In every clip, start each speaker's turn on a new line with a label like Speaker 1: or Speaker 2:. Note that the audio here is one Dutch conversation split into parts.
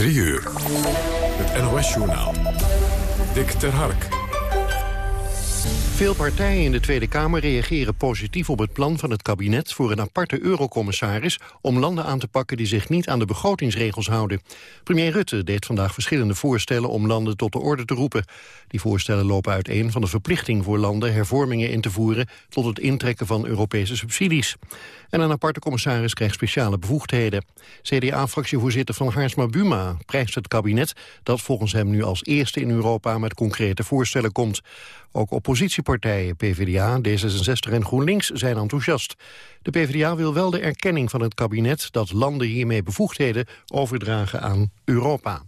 Speaker 1: 3 uur. Het NOS-journaal. Dick ter Hark.
Speaker 2: Veel partijen in de Tweede Kamer reageren positief op het plan van het kabinet voor een aparte eurocommissaris om landen aan te pakken die zich niet aan de begrotingsregels houden. Premier Rutte deed vandaag verschillende voorstellen om landen tot de orde te roepen. Die voorstellen lopen uiteen van de verplichting voor landen hervormingen in te voeren tot het intrekken van Europese subsidies. En een aparte commissaris krijgt speciale bevoegdheden. CDA-fractievoorzitter van Haarsma Buma prijst het kabinet dat volgens hem nu als eerste in Europa met concrete voorstellen komt. Ook oppositiepartijen, PvdA, D66 en GroenLinks zijn enthousiast. De PvdA wil wel de erkenning van het kabinet dat landen hiermee bevoegdheden overdragen aan Europa.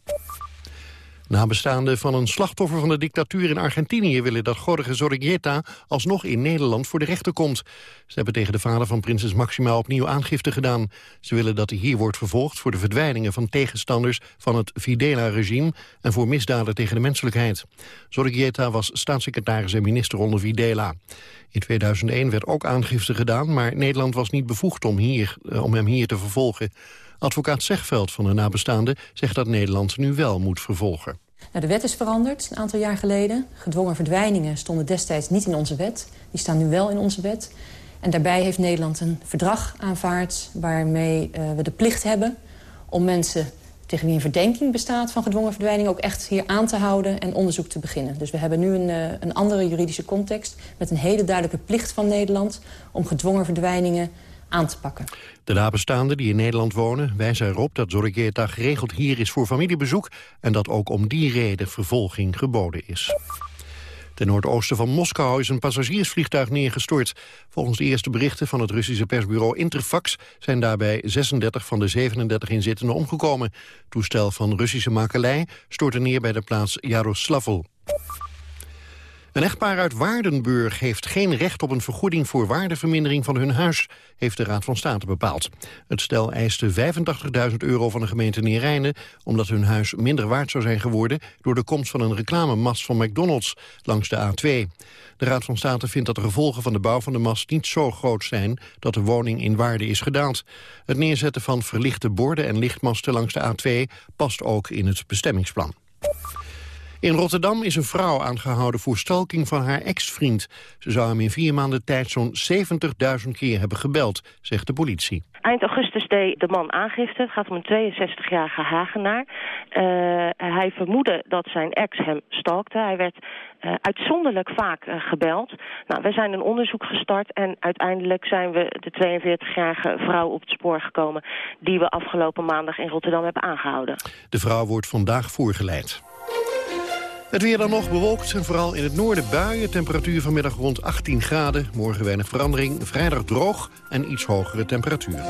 Speaker 2: Nabestaanden van een slachtoffer van de dictatuur in Argentinië... willen dat Jorge Zorrigueta alsnog in Nederland voor de rechter komt. Ze hebben tegen de vader van prinses Maxima opnieuw aangifte gedaan. Ze willen dat hij hier wordt vervolgd voor de verdwijningen van tegenstanders... van het Videla-regime en voor misdaden tegen de menselijkheid. Zorrigueta was staatssecretaris en minister onder Videla. In 2001 werd ook aangifte gedaan, maar Nederland was niet bevoegd om, hier, eh, om hem hier te vervolgen. Advocaat Zegveld van de nabestaanden zegt dat Nederland nu wel moet vervolgen.
Speaker 3: Nou, de wet is veranderd een aantal jaar geleden. Gedwongen verdwijningen stonden destijds niet in onze wet. Die staan nu wel in onze wet. En daarbij heeft Nederland een verdrag aanvaard... waarmee uh, we de plicht hebben om mensen tegen wie een verdenking bestaat... van gedwongen verdwijning ook echt hier aan te houden en onderzoek te beginnen. Dus we hebben nu een, uh, een andere juridische context... met een hele duidelijke plicht van Nederland om gedwongen verdwijningen aan te pakken.
Speaker 2: De nabestaanden die in Nederland wonen wijzen erop dat Zorrigueta geregeld hier is voor familiebezoek... en dat ook om die reden vervolging geboden is. Ten noordoosten van Moskou is een passagiersvliegtuig neergestort. Volgens de eerste berichten van het Russische persbureau Interfax... zijn daarbij 36 van de 37 inzittenden omgekomen. Toestel van Russische makelij stortte neer bij de plaats Yaroslavl. Een echtpaar uit Waardenburg heeft geen recht op een vergoeding voor waardevermindering van hun huis, heeft de Raad van State bepaald. Het stel eiste 85.000 euro van de gemeente Neerijnen, omdat hun huis minder waard zou zijn geworden door de komst van een reclamemast van McDonald's langs de A2. De Raad van State vindt dat de gevolgen van de bouw van de mast niet zo groot zijn dat de woning in waarde is gedaald. Het neerzetten van verlichte borden en lichtmasten langs de A2 past ook in het bestemmingsplan. In Rotterdam is een vrouw aangehouden voor stalking van haar ex-vriend. Ze zou hem in vier maanden tijd zo'n 70.000 keer hebben gebeld, zegt de politie.
Speaker 4: Eind augustus deed de man aangifte. Het gaat om een 62-jarige Hagenaar. Uh, hij vermoedde dat zijn ex hem stalkte. Hij werd uh, uitzonderlijk vaak uh, gebeld. Nou, we zijn een onderzoek gestart en uiteindelijk zijn we de 42-jarige vrouw op het spoor gekomen... die we afgelopen maandag in Rotterdam hebben aangehouden.
Speaker 2: De vrouw wordt vandaag voorgeleid. Het weer dan nog bewolkt en vooral in het noorden buien. Temperatuur vanmiddag rond 18 graden. Morgen weinig verandering. Vrijdag droog en iets hogere temperatuur.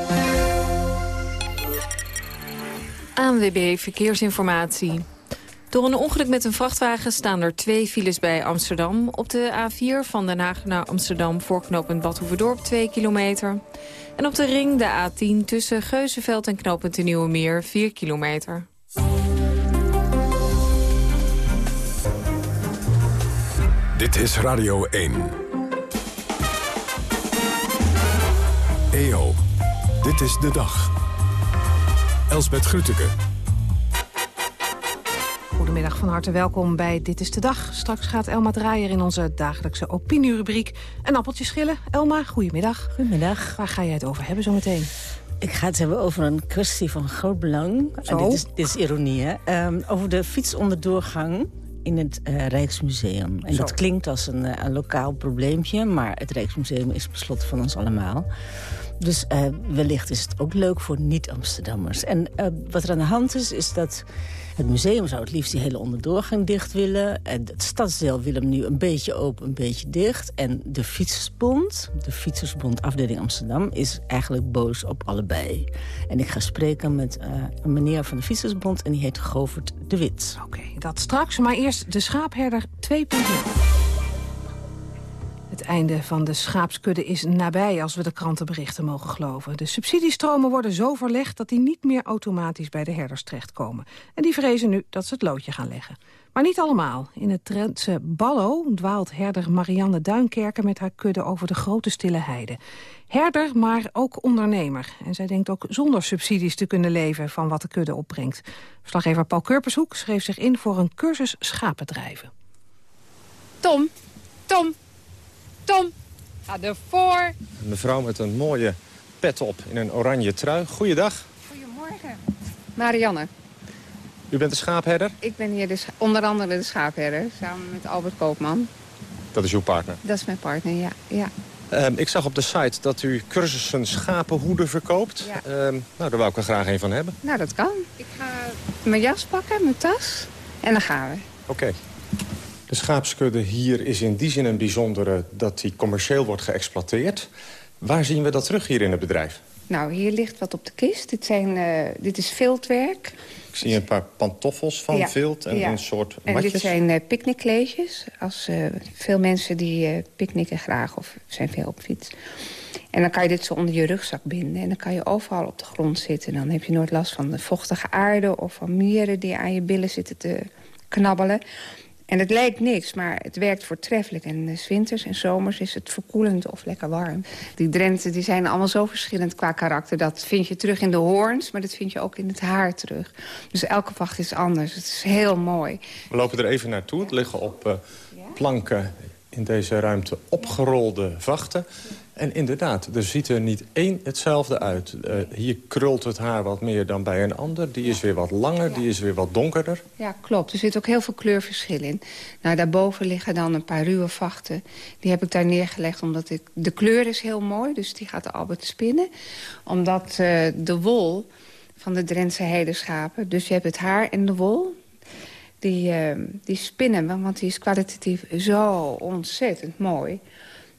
Speaker 5: ANWB Verkeersinformatie. Door een ongeluk met een vrachtwagen staan er twee files bij Amsterdam. Op de A4 van Den Haag naar Amsterdam voorknopend Badhoevedorp 2 kilometer. En op de ring de A10 tussen Geuzenveld en knooppunt de Nieuwe Meer 4 kilometer.
Speaker 1: Dit is Radio 1. EO, dit is de dag. Elsbeth Grütke.
Speaker 6: Goedemiddag, van harte welkom bij Dit is de Dag. Straks gaat Elma Draaier in onze dagelijkse opinierubriek een appeltje schillen. Elma, goedemiddag.
Speaker 7: Goedemiddag.
Speaker 6: Waar ga jij het over hebben zometeen?
Speaker 7: Ik ga het hebben over een kwestie van groot belang.
Speaker 6: Zo?
Speaker 7: dit, is, dit is ironie, hè? Um, over de fietsonderdoorgang in het uh, Rijksmuseum. En
Speaker 6: Zo.
Speaker 7: dat klinkt als een, uh, een lokaal probleempje... maar het Rijksmuseum is beslot van ons allemaal. Dus uh, wellicht is het ook leuk voor niet-Amsterdammers. En wat er aan de hand is, is dat het museum zou het liefst die hele onderdoorgang dicht willen. En het stadsdeel wil hem nu een beetje open, een beetje dicht. En de Fietsersbond, de Fietsersbond afdeling Amsterdam... is eigenlijk boos op allebei. En ik ga spreken met uh, een meneer van de Fietsersbond... en die heet Govert de Wit.
Speaker 6: Oké, dat straks. Maar eerst de schaapherder 2.0. Het einde van de schaapskudde is nabij als we de krantenberichten mogen geloven. De subsidiestromen worden zo verlegd dat die niet meer automatisch bij de herders terechtkomen. En die vrezen nu dat ze het loodje gaan leggen. Maar niet allemaal. In het Drentse Ballo dwaalt herder Marianne Duinkerken met haar kudde over de grote stille heide. Herder, maar ook ondernemer. En zij denkt ook zonder subsidies te kunnen leven van wat de kudde opbrengt. Verslaggever Paul Kurpershoek schreef zich in voor een cursus schapendrijven.
Speaker 8: Tom, Tom, Tom, ga ervoor.
Speaker 9: Een mevrouw met een mooie pet op in een oranje trui. Goeiedag.
Speaker 8: Goedemorgen. Marianne,
Speaker 9: U bent de schaapherder?
Speaker 8: ik ben hier de onder andere de schaapherder, samen met Albert Koopman.
Speaker 9: Dat is uw partner.
Speaker 8: Dat is mijn partner, ja. ja.
Speaker 9: Ehm, ik zag op de site dat u cursussen schapenhoeden verkoopt.
Speaker 8: Ja.
Speaker 9: Ehm, nou, daar wou ik er graag een van hebben.
Speaker 8: Nou, dat kan. Ik ga mijn jas pakken, mijn tas en dan gaan we.
Speaker 9: Oké. De schaapskudde hier is in die zin een bijzondere dat die commercieel wordt geëxploiteerd. Waar zien we dat terug hier in het bedrijf?
Speaker 8: Nou, hier ligt wat op de kist. Dit, zijn, eh, dit is viltwerk.
Speaker 9: Ik zie een paar pantoffels van
Speaker 8: Ja.
Speaker 9: vilt en
Speaker 8: Ja.
Speaker 9: een soort
Speaker 8: En
Speaker 9: matjes.
Speaker 8: dit zijn picknickkleedjes. Als, eh, veel mensen die picknicken graag of zijn veel op fiets. En dan kan je dit zo onder je rugzak binden. En dan kan je overal op de grond zitten. Dan heb je nooit last van de vochtige aarde... of van mieren die aan je billen zitten te knabbelen. En het lijkt niks, maar het werkt voortreffelijk. En eh, 's winters en zomers is het verkoelend of lekker warm. Die Drenten die zijn allemaal zo verschillend qua karakter. Dat vind je terug in de hoorns, maar dat vind je ook in het haar terug. Dus elke vacht is anders. Het is heel mooi.
Speaker 9: We lopen er even naartoe. Het liggen op eh, planken in deze ruimte opgerolde vachten. En inderdaad, er ziet er niet één hetzelfde uit. Eh, hier krult het haar wat meer dan bij een ander. Die is weer wat langer, die is weer wat donkerder.
Speaker 8: Ja, klopt. Er zit ook heel veel kleurverschil in. Nou, daarboven liggen dan een paar ruwe vachten. Die heb ik daar neergelegd omdat ik... De kleur is heel mooi, dus die gaat Albert spinnen. Omdat eh, de wol van de Drentse heideschapen... dus je hebt het haar en de wol... Die, eh, die spinnen want die is kwalitatief zo ontzettend mooi.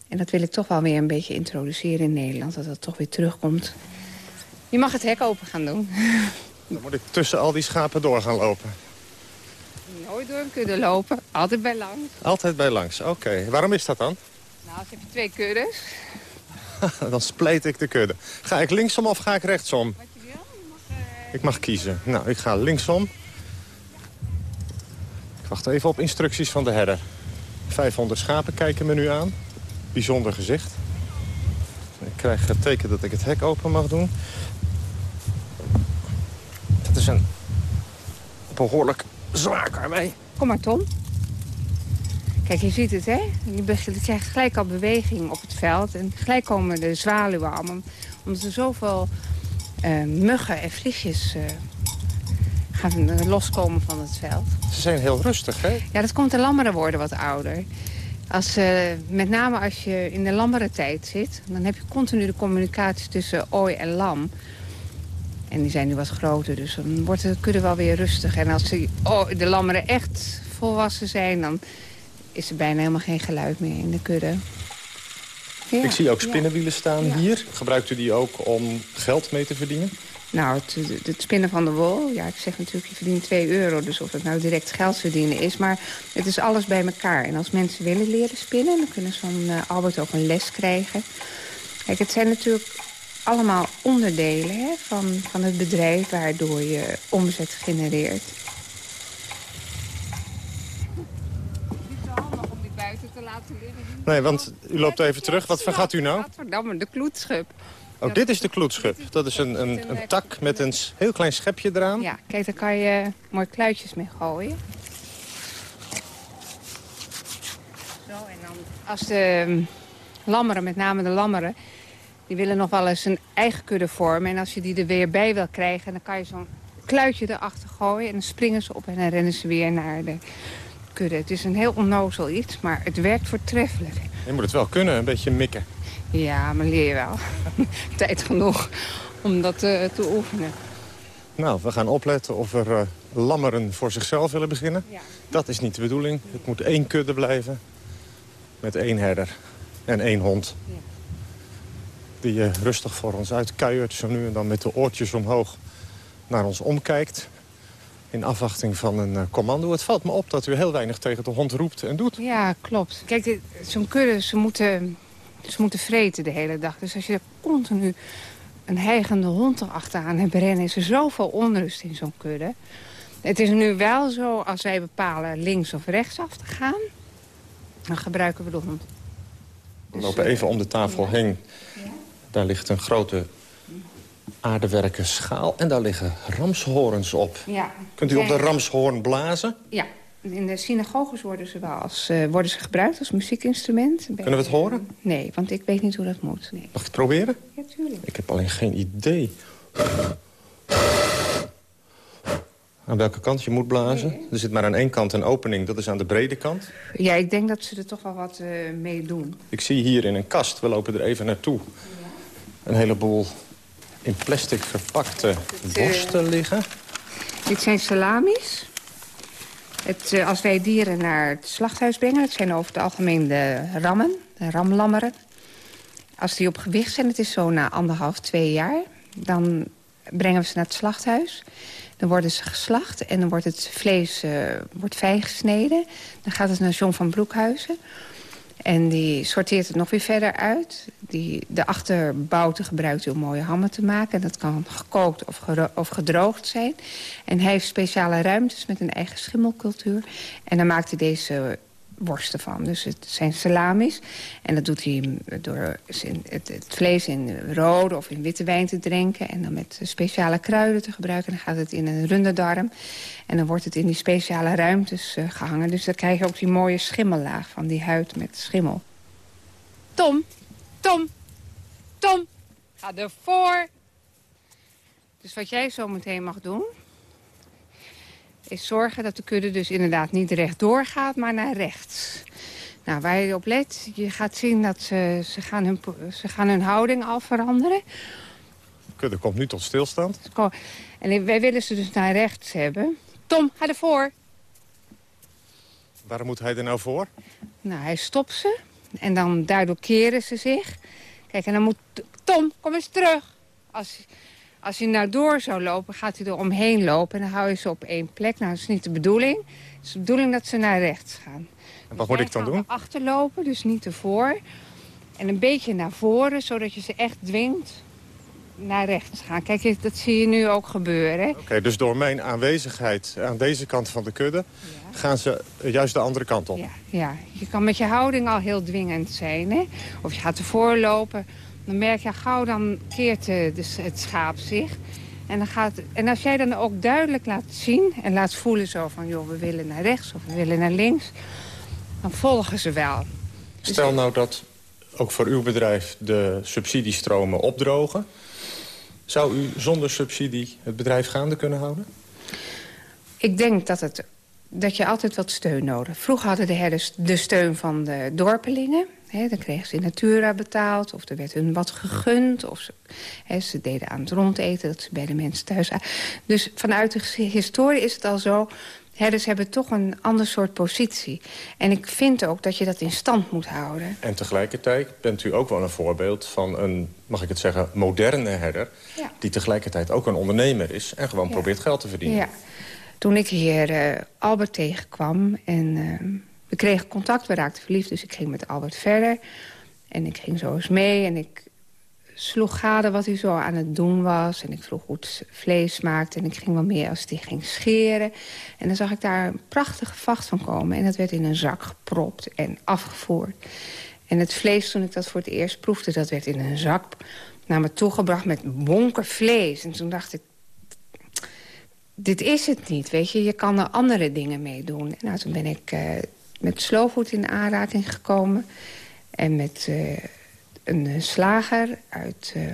Speaker 8: En dat wil ik toch wel weer een beetje introduceren in Nederland. Dat dat toch weer terugkomt. Je mag het hek open gaan doen.
Speaker 9: Dan moet ik tussen al die schapen door gaan lopen.
Speaker 8: Nooit door kunnen lopen. Altijd bij langs.
Speaker 9: Altijd bij langs. Oké, waarom is dat dan?
Speaker 8: Nou, als heb je twee kuddes.
Speaker 9: dan spleet ik de kudde. Ga ik linksom of ga ik rechtsom?
Speaker 8: Wat je wil. Je mag, eh,
Speaker 9: Ik mag kiezen. Nou, ik ga linksom. Ik wacht even op instructies van de herder. 500 schapen kijken me nu aan. Bijzonder gezicht. Ik krijg het teken dat ik het hek open mag doen. Het is een behoorlijk zwaar karwei.
Speaker 8: Kom maar, Tom. Kijk, je ziet het, hè? Je krijgt gelijk al beweging op het veld. En gelijk komen de zwaluwen allemaal. Omdat er zoveel eh, muggen en vliegjes eh, gaan eh, loskomen van het veld.
Speaker 9: Ze zijn heel rustig, hè?
Speaker 8: Ja, dat komt de lammeren worden wat ouder. Als, eh, met name als je in de lammere tijd zit... dan heb je continu de communicatie tussen ooi en lam. En die zijn nu wat groter, dus dan wordt de kudde wel weer rustig. En als die, oh, de lammeren echt volwassen zijn... dan is er bijna helemaal geen geluid meer in de kudde. Ja,
Speaker 9: Ik zie ook
Speaker 8: ja.
Speaker 9: spinnenwielen staan
Speaker 8: Ja.
Speaker 9: hier. Gebruikt u die ook om geld mee te verdienen?
Speaker 8: Nou, het, het spinnen van de wol, ja, ik zeg natuurlijk, je verdient 2 euro. Dus of het nou direct geld verdienen is. Maar het is alles bij elkaar. En als mensen willen leren spinnen, dan kunnen ze van eh, Albert ook een les krijgen. Kijk, het zijn natuurlijk allemaal onderdelen hè, van, van het bedrijf... waardoor je omzet genereert. Niet zo handig om die buiten te laten liggen.
Speaker 9: Nee, want u loopt even terug. Wat vergaat u nou?
Speaker 8: Gadverdamme, de kloetschub.
Speaker 9: Oh, dit is de kloetschub. Dat is een, een, een tak met een heel klein schepje eraan.
Speaker 8: Ja, kijk, daar kan je mooi kluitjes mee gooien. Zo, en dan als de um, lammeren, met name de lammeren... die willen nog wel eens een eigen kudde vormen. En als je die er weer bij wil krijgen... dan kan je zo'n kluitje erachter gooien... en dan springen ze op en dan rennen ze weer naar de kudde. Het is een heel onnozel iets, maar het werkt voortreffelijk.
Speaker 9: Je moet het wel kunnen, een beetje mikken.
Speaker 8: Ja, maar leer je wel. Tijd genoeg om dat eh, te oefenen.
Speaker 9: Nou, we gaan opletten of er eh, lammeren voor zichzelf willen beginnen.
Speaker 8: Ja.
Speaker 9: Dat is niet de bedoeling. Het moet één kudde blijven. Met één herder en één hond.
Speaker 8: Ja.
Speaker 9: Die eh, rustig voor ons uitkuiert. Zo nu en dan met de oortjes omhoog naar ons omkijkt. in afwachting van een uh, commando. Het valt me op dat u heel weinig tegen de hond roept en doet.
Speaker 8: Ja, klopt. Kijk, zo'n kudde, ze moeten, ze moeten vreten de hele dag. Dus als je continu een heigende hond erachteraan hebt rennen... is er zoveel onrust in zo'n kudde. Het is nu wel zo, als wij bepalen links of rechts af te gaan... dan gebruiken we de hond.
Speaker 9: We lopen even om de tafel heen. Daar ligt een grote aardewerken schaal. En daar liggen ramshorens op.
Speaker 8: Ja.
Speaker 9: Kunt u op de ramshoorn blazen?
Speaker 8: Ja. In de synagoges worden ze wel als, uh, worden ze gebruikt als muziekinstrument.
Speaker 9: Kunnen we het horen?
Speaker 8: Nee, want ik weet niet hoe dat moet. Nee.
Speaker 9: Mag ik het proberen?
Speaker 8: Ja, tuurlijk.
Speaker 9: Ik heb alleen geen idee. Aan welke kant je moet blazen? Er zit maar aan één kant een opening, dat is aan de brede kant.
Speaker 8: Ja, ik denk dat ze er toch wel wat uh, mee doen.
Speaker 9: Ik zie hier in een kast, we lopen er even naartoe... een heleboel in plastic verpakte borsten liggen.
Speaker 8: Dit zijn salamis. Het, uh, als wij dieren naar het slachthuis brengen... het zijn over het algemeen de rammen, de ramlammeren. Als die op gewicht zijn, het is zo na anderhalf, twee jaar... dan brengen we ze naar het slachthuis... Dan worden ze geslacht en dan wordt het vlees uh, wordt fijn gesneden. Dan gaat het naar John van Broekhuizen. En die sorteert het nog weer verder uit. Die, de achterbouten gebruikt hij om mooie hammen te maken. En dat kan gekookt of, of gedroogd zijn. En hij heeft speciale ruimtes met een eigen schimmelcultuur. En dan maakt hij deze worsten van. Dus het zijn salamis. En dat doet hij door het, vlees in rode of in witte wijn te drinken... en dan met speciale kruiden te gebruiken. En dan gaat het in een runde darm. En dan wordt het in die speciale ruimtes uh, gehangen. Dus dan krijg je ook die mooie schimmellaag van die huid met schimmel. Tom, Tom, Tom, ga ervoor. Dus wat jij zo meteen mag doen is zorgen dat de kudde dus inderdaad niet rechtdoor gaat, maar naar rechts. Nou, waar je op let, je gaat zien dat ze, ze, gaan, hun, ze gaan hun houding al veranderen.
Speaker 9: De kudde komt nu tot stilstand.
Speaker 8: En wij willen ze dus naar rechts hebben. Tom, ga ervoor.
Speaker 9: Waarom moet hij er nou voor?
Speaker 8: Nou, hij stopt ze. En dan daardoor keren ze zich. Kijk, en dan moet... Tom, kom eens terug. Als, als hij nou door zou lopen, gaat hij er omheen lopen. En dan hou je ze op één plek. Nou, dat is niet de bedoeling. Het is de bedoeling dat ze naar rechts gaan.
Speaker 9: En wat moet ik dan doen?
Speaker 8: Achterlopen, dus niet ervoor. En een beetje naar voren, zodat je ze echt dwingt naar rechts gaan. Kijk, dat zie je nu ook gebeuren.
Speaker 9: Oké, dus door mijn aanwezigheid aan deze kant van de kudde... gaan ze juist de andere kant op?
Speaker 8: Ja, ja, je kan met je houding al heel dwingend zijn. Hè? Of je gaat ervoor lopen dan merk je gauw, dan keert de, het schaap zich. En, dan gaat, en als jij dan ook duidelijk laat zien en laat voelen zo van... joh, we willen naar rechts of we willen naar links, dan volgen ze wel.
Speaker 9: Stel nou dat ook voor uw bedrijf de subsidiestromen opdrogen. Zou u zonder subsidie het bedrijf gaande kunnen houden?
Speaker 8: Ik denk dat, het, dat je altijd wat steun nodig Vroeger hadden de herders de steun van de dorpelingen dan kregen ze in natura betaald of er werd hun wat gegund. Of ze, ze deden aan het rondeten, dat ze bij de mensen thuis. Dus vanuit de historie is het al zo... Herders hebben toch een ander soort positie. En ik vind ook dat je dat in stand moet houden.
Speaker 9: En tegelijkertijd bent u ook wel een voorbeeld van een, mag ik het zeggen, moderne herder... die tegelijkertijd ook een ondernemer is en gewoon probeert geld te verdienen.
Speaker 8: Ja. Toen ik hier uh, Albert tegenkwam en... Uh, we kregen contact, we raakten verliefd, dus ik ging met Albert verder. En ik ging zo eens mee en ik sloeg gade wat hij zo aan het doen was. En ik vroeg hoe het vlees maakte. En ik ging wel meer als hij ging scheren. En dan zag ik daar een prachtige vacht van komen. En dat werd in een zak gepropt en afgevoerd. En het vlees, toen ik dat voor het eerst proefde... dat werd in een zak naar me toegebracht met bonken vlees. En toen dacht ik... Dit is het niet, weet je. Je kan er andere dingen mee doen. En nou, toen ben ik uh, met slowfood in aanraking gekomen. En met uh, een slager uit... Uh,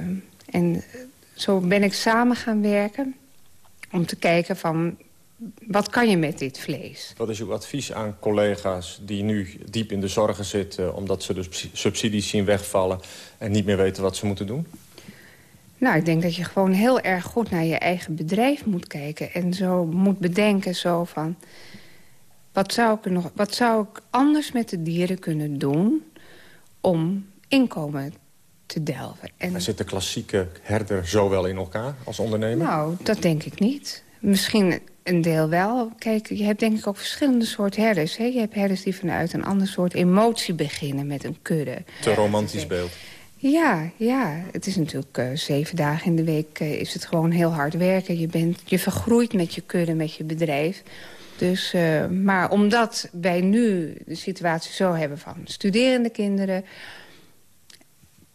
Speaker 8: en zo ben ik samen gaan werken om te kijken van... wat kan je met dit vlees?
Speaker 9: Wat is uw advies aan collega's die nu diep in de zorgen zitten... omdat ze dus subsidies zien wegvallen en niet meer weten wat ze moeten doen?
Speaker 8: Nou, ik denk dat je gewoon heel erg goed naar je eigen bedrijf moet kijken. En zo moet bedenken zo van... Wat zou, ik nog, wat zou ik anders met de dieren kunnen doen om inkomen te delven?
Speaker 9: En... zit de klassieke herder zo wel in elkaar als ondernemer?
Speaker 8: Nou, dat denk ik niet. Misschien Een deel wel. Kijk, je hebt denk ik ook verschillende soorten herders. Hè? Je hebt herders die vanuit een ander soort emotie beginnen met een kudde.
Speaker 9: Te romantisch beeld.
Speaker 8: Ja, ja. Het is natuurlijk uh, zeven dagen in de week uh, is het gewoon heel hard werken. Je, bent, je vergroeit met je kudde, met je bedrijf. Dus, uh, maar omdat wij nu de situatie zo hebben van studerende kinderen...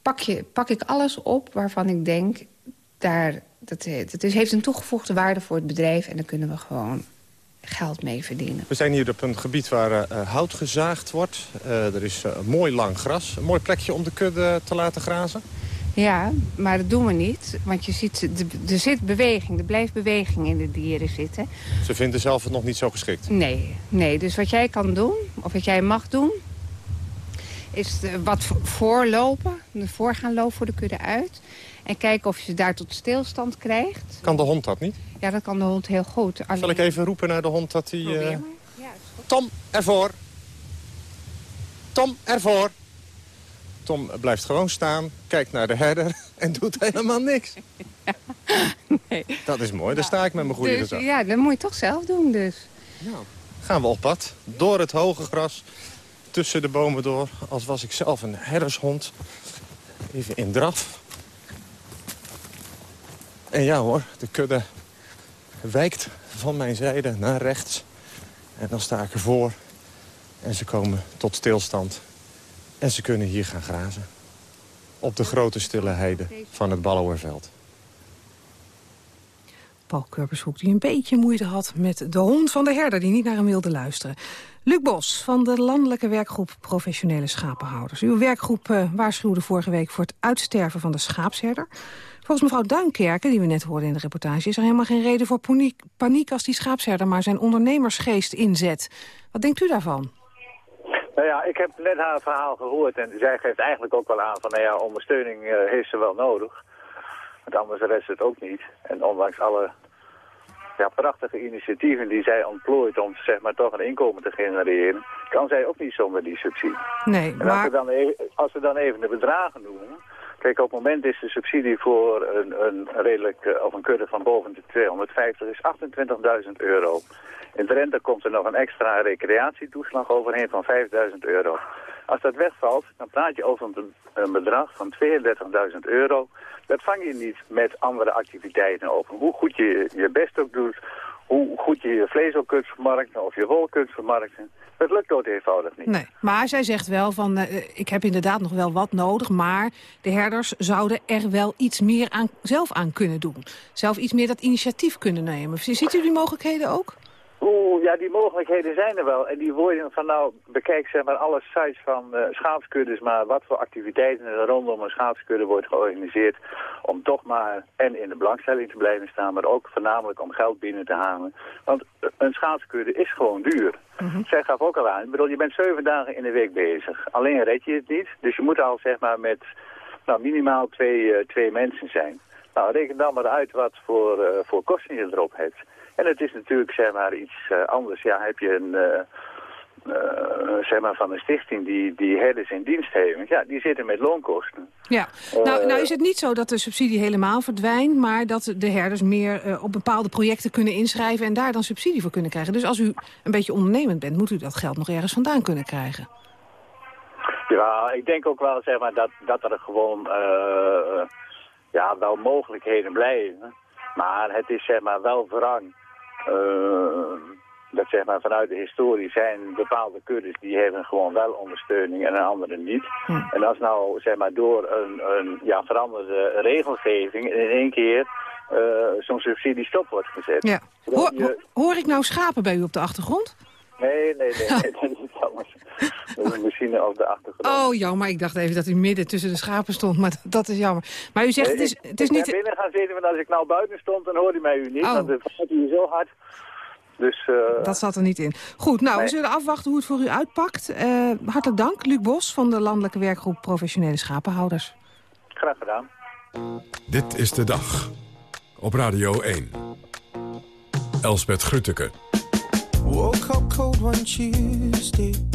Speaker 8: Pak, je, pak ik alles op waarvan ik denk... Daar, dat, dat is, heeft een toegevoegde waarde voor het bedrijf... en dan kunnen we gewoon geld mee verdienen.
Speaker 9: We zijn hier op een gebied waar uh, hout gezaagd wordt. Er is mooi lang gras. Een mooi plekje om de kudde te laten grazen.
Speaker 8: Ja, maar dat doen we niet. Want je ziet, er zit beweging, er blijft beweging in de dieren zitten.
Speaker 9: Ze vinden zelf het nog niet zo geschikt?
Speaker 8: Nee, nee. Dus wat jij kan doen, of wat jij mag doen... is wat voorlopen, de voorgaan lopen voor de kudde uit... En kijken of je ze daar tot stilstand krijgt.
Speaker 9: Kan de hond dat niet?
Speaker 8: Ja, dat kan de hond heel goed.
Speaker 9: Alleen... Zal ik even roepen naar de hond dat hij... Uh... Ja, Tom, ervoor. Tom, ervoor. Tom blijft gewoon staan, kijkt naar de herder en doet helemaal niks. nee. Dat is mooi, daar sta ik met mijn goede
Speaker 8: dus. Ja, dat moet je toch zelf doen dus.
Speaker 9: Nou, gaan we op pad, door het hoge gras, tussen de bomen door... als was ik zelf een herdershond. Even in draf. En ja hoor, de kudde wijkt van mijn zijde naar rechts. En dan sta ik ervoor. En ze komen tot stilstand. En ze kunnen hier gaan grazen. Op de grote stille heide van het Ballowerveld.
Speaker 6: Paul Kurbershoek die een beetje moeite had met de hond van de herder... die niet naar hem wilde luisteren. Luc Bos van de landelijke werkgroep Professionele Schapenhouders. Uw werkgroep uh, waarschuwde vorige week voor het uitsterven van de schaapsherder. Volgens mevrouw Duinkerken, die we net hoorden in de reportage... is er helemaal geen reden voor paniek als die schaapsherder maar zijn ondernemersgeest inzet. Wat denkt u daarvan?
Speaker 10: Nou ja, ik heb net haar verhaal gehoord en zij geeft eigenlijk ook wel aan van, nou ja, ondersteuning uh, heeft ze wel nodig. Want anders rest het ook niet. En ondanks alle ja, prachtige initiatieven die zij ontplooit om zeg maar toch een inkomen te genereren, kan zij ook niet zonder die subsidie.
Speaker 6: Nee,
Speaker 10: en als, we dan even, als we dan even de bedragen noemen, Kijk, op het moment is de subsidie voor een, een redelijk, uh, of een kudde van boven de 250 is 28.000 euro. In Drenthe komt er nog een extra recreatietoeslag overheen van 5.000 euro. Als dat wegvalt, dan praat je over een, bedrag van 32.000 euro. Dat vang je niet met andere activiteiten over. Hoe goed je je best ook doet, hoe goed je je vlees ook kunt vermarkten of je wol kunt vermarkten. Het lukt dood eenvoudig niet.
Speaker 6: Nee, maar zij zegt wel van, uh, ik heb inderdaad nog wel wat nodig... maar de herders zouden er wel iets meer aan, zelf aan kunnen doen. Zelf iets meer dat initiatief kunnen nemen. Ziet u die mogelijkheden ook?
Speaker 10: Oeh, ja, die mogelijkheden zijn er wel. En die worden van nou, bekijk zeg maar alle sites van uh, schaapskuddes, maar wat voor activiteiten er rondom een schaapskudde wordt georganiseerd om toch maar en in de belangstelling te blijven staan, maar ook voornamelijk om geld binnen te halen. Want een schaapskudde is gewoon duur. Mm Zij gaf ook al aan, ik bedoel, je bent zeven dagen in de week bezig. Alleen red je het niet, dus je moet al zeg maar met nou, minimaal twee, uh, twee mensen zijn. Nou, reken dan maar uit wat voor, uh, voor kosten je erop hebt. En het is natuurlijk zeg maar iets uh, anders. Ja, heb je een... Uh, uh, zeg maar van een stichting die, die herders in dienst heeft. Ja, die zitten met loonkosten.
Speaker 6: Ja, nou, nou is het niet zo dat de subsidie helemaal verdwijnt... maar dat de herders meer op bepaalde projecten kunnen inschrijven... en daar dan subsidie voor kunnen krijgen. Dus als u een beetje ondernemend bent, moet u dat geld nog ergens vandaan kunnen krijgen.
Speaker 10: Ja, ik denk ook wel zeg maar, dat, dat er gewoon ja, wel mogelijkheden blijven. Maar het is zeg maar wel verang uh, dat zeg maar vanuit de historie zijn bepaalde kuddes die hebben gewoon wel ondersteuning en een andere niet. Hm. En als nou zeg maar door een, een ja, veranderde regelgeving in één keer uh, zo'n subsidie stop wordt gezet.
Speaker 6: Ja. Hoor, je... hoor ik nou schapen bij u op de achtergrond?
Speaker 10: Nee, nee, nee, nee dat is anders. Een machine op de achtergrond.
Speaker 6: Oh, jammer. Ik dacht even dat u midden tussen de schapen stond, maar dat is jammer. Maar u zegt, nee, het is, het is
Speaker 10: ik
Speaker 6: niet...
Speaker 10: Ik ben binnen gaan zitten, want als ik nou buiten stond, dan hoorde mij u niet. Oh. Want het gaat hier zo hard. Dus, uh...
Speaker 6: Dat zat er niet in. Goed, nou, nee. we zullen afwachten hoe het voor u uitpakt. Uh, hartelijk dank, Luc Bos van de Landelijke Werkgroep Professionele Schapenhouders.
Speaker 10: Graag gedaan.
Speaker 1: Dit is de dag. Op Radio 1. Elsbeth Grutteke.
Speaker 11: Woke up cold one Tuesday.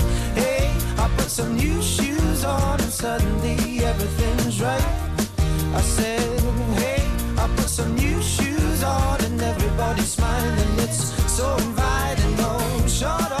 Speaker 11: I put some new shoes on and suddenly everything's right. I said, hey, I put some new shoes on and everybody's smiling. It's so inviting. Oh, no short on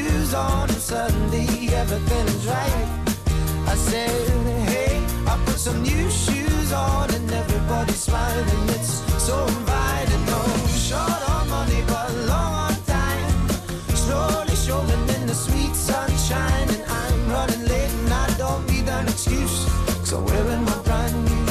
Speaker 11: on And suddenly everything is right. I said, hey, I put some new shoes on And everybody's smiling, it's so inviting. No short on money, but long on time. Slowly strolling in the sweet sunshine. And I'm running late and I don't need an excuse. Cause I'm wearing my brand new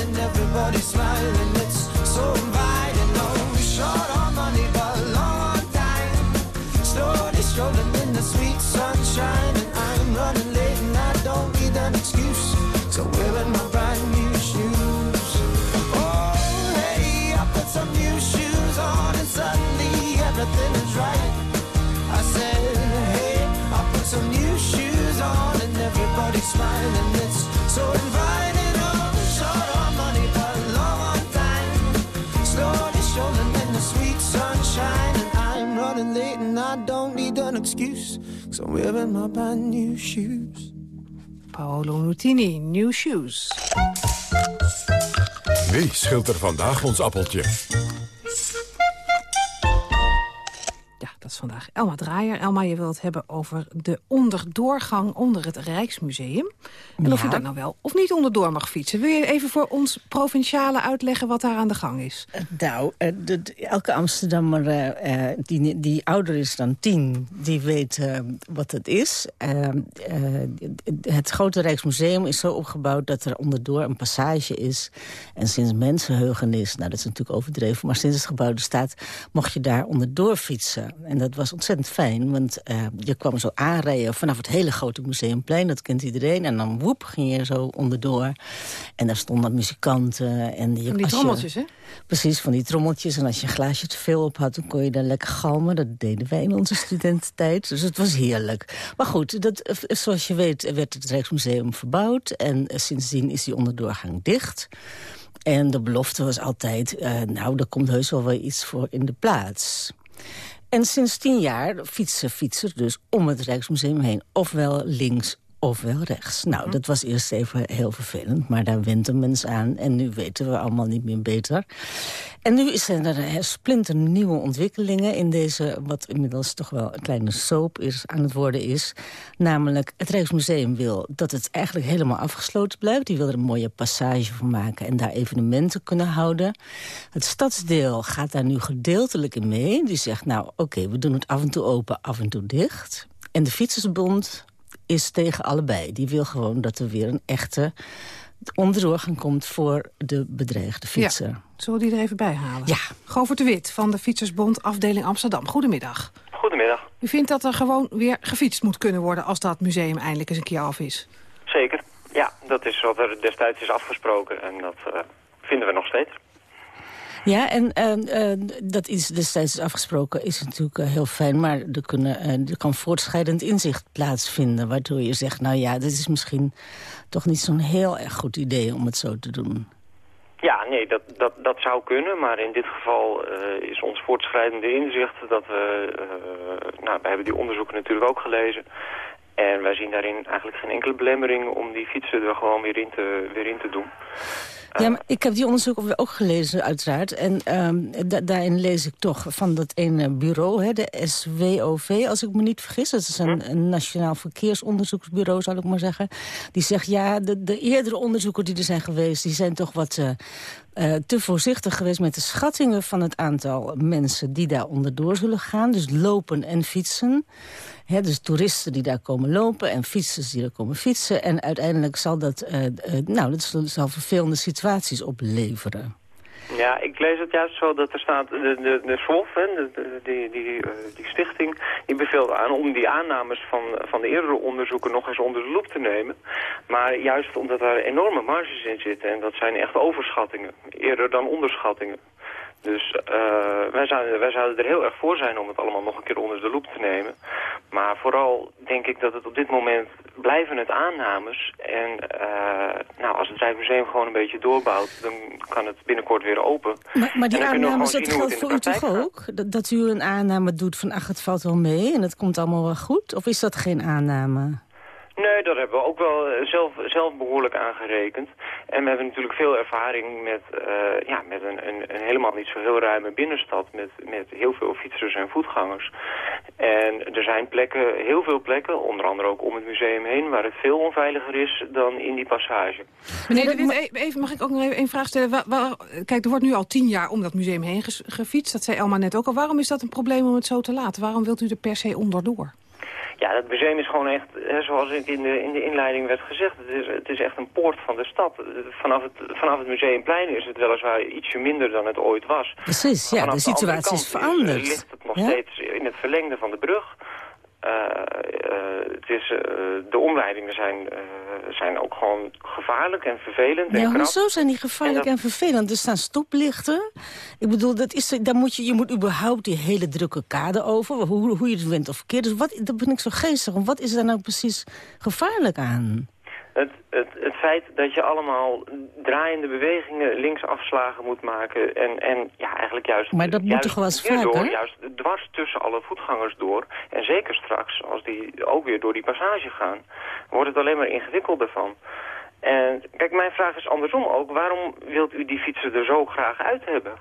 Speaker 11: and everybody's smiling. Excuse. So I'm wearing my brand new shoes.
Speaker 6: Paolo Nutini, New Shoes.
Speaker 1: Wie schilt er vandaag ons appeltje?
Speaker 6: Elma Draaier. Elma, je wilt het hebben over de onderdoorgang onder het Rijksmuseum. En of je daar nou wel of niet onderdoor mag fietsen. Wil je even voor ons provinciale uitleggen wat daar aan de gang is?
Speaker 7: Nou, eh, de- de- elke Amsterdammer eh, eh, die, die ouder is dan tien, die weet eh, wat het is. Eh, eh, het Grote Rijksmuseum is zo opgebouwd dat er onderdoor een passage is. En sinds mensenheugenis, nou dat is natuurlijk overdreven... maar sinds het gebouw er staat, mocht je daar onderdoor fietsen. En dat was ontzettend fijn, want eh, je kwam zo aanrijden... vanaf het hele grote museumplein, dat kent iedereen. En dan woep, ging je zo onderdoor. En daar stonden muzikanten. En je,
Speaker 6: Van die
Speaker 7: je-
Speaker 6: trommeltjes, hè?
Speaker 7: Precies, van die trommeltjes. En als je een glaasje te veel op had, dan kon je daar lekker galmen. Dat deden wij in onze studententijd. Dus het was heerlijk. Maar goed, dat, eh, zoals je weet werd het Rijksmuseum verbouwd. En eh, sindsdien is die onderdoorgang dicht. En de belofte was altijd, nou, er komt heus wel weer iets voor in de plaats. En sinds tien jaar fietsen fietsers dus om het Rijksmuseum heen. Ofwel links ofwel rechts. Nou, dat was eerst even heel vervelend, maar daar went een mens aan. En nu weten we allemaal niet meer beter. En nu zijn er eh, splinternieuwe ontwikkelingen in deze... wat inmiddels toch wel een kleine soap is, aan het worden is. Namelijk, het Rijksmuseum wil dat het eigenlijk helemaal afgesloten blijft. Die wil er een mooie passage van maken en daar evenementen kunnen houden. Het stadsdeel gaat daar nu gedeeltelijk in mee. Die zegt, nou oké, we doen het af en toe open, af en toe dicht. En de Fietsersbond is tegen allebei. Die wil gewoon dat er weer een echte onderdoorgang komt voor de bedreigde fietser.
Speaker 6: Ja. Zullen we die er even bij halen?
Speaker 7: Ja.
Speaker 6: Govert de Wit van de Fietsersbond afdeling Amsterdam. Goedemiddag.
Speaker 12: Goedemiddag.
Speaker 6: U vindt dat er gewoon weer gefietst moet kunnen worden... als dat museum eindelijk eens een keer af is?
Speaker 12: Zeker. Ja, dat is wat er destijds is afgesproken en dat eh, vinden we nog steeds.
Speaker 7: Ja, en uh, uh, dat is destijds afgesproken is natuurlijk uh, heel fijn... maar er, kunnen, er kan voortschrijdend inzicht plaatsvinden... waardoor je zegt, nou ja, dit is misschien toch niet zo'n heel erg goed idee om het zo te doen.
Speaker 12: Ja, nee, dat, dat, dat zou kunnen, maar in dit geval is ons voortschrijdende inzicht dat we... nou, we hebben die onderzoeken natuurlijk ook gelezen... En wij zien daarin eigenlijk geen enkele belemmering om die fietsen er gewoon weer in te, weer in te doen.
Speaker 7: Ja, maar ik heb die onderzoeken ook gelezen, uiteraard. En um, daarin lees ik toch van dat ene bureau, hè, de SWOV, als ik me niet vergis. Dat is een, een Nationaal Verkeersonderzoeksbureau, zal ik maar zeggen. Die zegt, ja, de, de eerdere onderzoeken die er zijn geweest... die zijn toch wat uh, uh, te voorzichtig geweest met de schattingen van het aantal mensen... die daar onderdoor zullen gaan, dus lopen en fietsen. He, dus toeristen die daar komen lopen en fietsers die daar komen fietsen. En uiteindelijk zal dat, uh, nou, dat zal vervelende situaties opleveren.
Speaker 12: Ja, ik lees het juist zo dat er staat, de, de, de SWOF, hè, de, die, die, uh, die stichting, die beveelt aan om die aannames van, van de eerdere onderzoeken nog eens onder de loep te nemen. Maar juist omdat daar enorme marges in zitten en dat zijn echt overschattingen, eerder dan onderschattingen. Dus uh, wij, zouden, wij zouden er heel erg voor zijn om het allemaal nog een keer onder de loep te nemen. Maar vooral denk ik dat het op dit moment blijven het aannames. En uh, nou, als het Rijksmuseum gewoon een beetje doorbouwt, dan kan het binnenkort weer open.
Speaker 7: Maar, maar die aannames, dat geldt voor u toch ook? Dat, dat u een aanname doet van ach, het valt wel mee en het komt allemaal wel goed? Of is dat geen aanname?
Speaker 12: Nee, daar hebben we ook wel eh, zelf, zelf behoorlijk aangerekend. En we hebben natuurlijk veel ervaring met, uh, ja, met een, een, een, helemaal niet zo heel ruime binnenstad... Met, met heel veel fietsers en voetgangers. En er zijn plekken, heel veel plekken, onder andere ook om het museum heen... waar het veel onveiliger is dan in die passage.
Speaker 6: Meneer De even, mag ik ook nog even een vraag stellen? Waar, waar, kijk, er wordt nu al tien jaar om dat museum heen gefietst. Dat zei Elma net ook al. Waarom is dat een probleem om het zo te laten? Waarom wilt u er per se onderdoor?
Speaker 12: Ja, het museum is gewoon echt, zoals in de, in de inleiding werd gezegd, het is, het is echt een poort van de stad. Vanaf het, vanaf het museumplein is het weliswaar ietsje minder dan het ooit was.
Speaker 7: Precies, ja, de situatie is veranderd.
Speaker 12: Ligt het nog steeds in het verlengde van de brug. Uh, uh, het is, uh, de omleidingen zijn, zijn ook gewoon gevaarlijk en vervelend.
Speaker 7: Ja,
Speaker 12: en
Speaker 7: hoezo zijn die gevaarlijk en, en, vervelend? Er staan stoplichten. Ik bedoel, dat is, daar moet je, je moet überhaupt die hele drukke kade over. Hoe, hoe je het wint of verkeerd. Dus wat, dat ben ik zo geestig. Wat is daar nou precies gevaarlijk aan?
Speaker 12: Het, het, het feit dat je allemaal draaiende bewegingen linksafslagen moet maken... en, en ja, eigenlijk juist...
Speaker 7: Maar dat moet toch wel eens vaker?
Speaker 12: Door, juist dwars tussen alle voetgangers door. En zeker straks, als die ook weer door die passage gaan... wordt het alleen maar ingewikkelder van. En kijk, mijn vraag is andersom ook. Waarom wilt u die fietsen er zo graag uit hebben?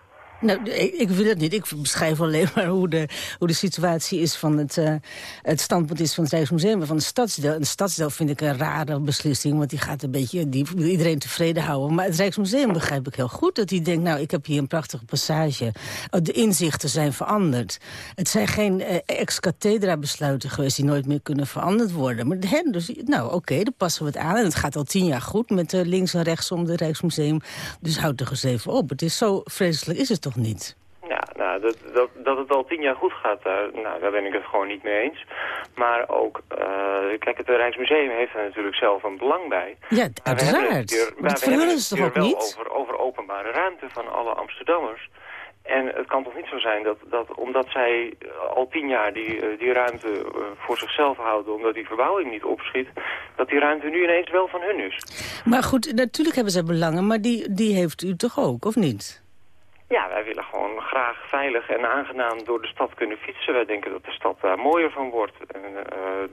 Speaker 7: Nou, ik, wil het niet. Ik beschrijf alleen maar hoe de, hoe de situatie is van het, uh, het standpunt is van het Rijksmuseum van de stadsdeel. En de stadsdeel vind ik een rare beslissing, want die gaat een beetje die, iedereen tevreden houden. Maar het Rijksmuseum begrijp ik heel goed dat hij denkt, nou, ik heb hier een prachtige passage. Oh, de inzichten zijn veranderd. Het zijn geen uh, ex-cathedra besluiten geweest die nooit meer kunnen veranderd worden. Maar hen, dus, nou, oké, dan passen we het aan. En het gaat al tien jaar goed met uh, links en rechts om het Rijksmuseum. Dus houd er eens even op. Het is zo vreselijk, is het toch niet?
Speaker 12: Ja, nou, dat, dat, dat het al tien jaar goed gaat, daar, nou, daar ben ik het gewoon niet mee eens. Maar ook, uh, kijk, het Rijksmuseum heeft er natuurlijk zelf een belang bij.
Speaker 7: Ja, uiteraard.
Speaker 12: Hier,
Speaker 7: maar dat verhullen ze toch ook niet?
Speaker 12: Over, over openbare ruimte van alle Amsterdammers. En het kan toch niet zo zijn dat, dat omdat zij al tien jaar die, die ruimte uh, voor zichzelf houden... omdat die verbouwing niet opschiet, dat die ruimte nu ineens wel van hun is.
Speaker 7: Maar goed, natuurlijk hebben zij belangen, maar die, die heeft u toch ook, of niet?
Speaker 12: Ja, wij willen gewoon graag veilig en aangenaam door de stad kunnen fietsen. Wij denken dat de stad daar mooier van wordt. En uh,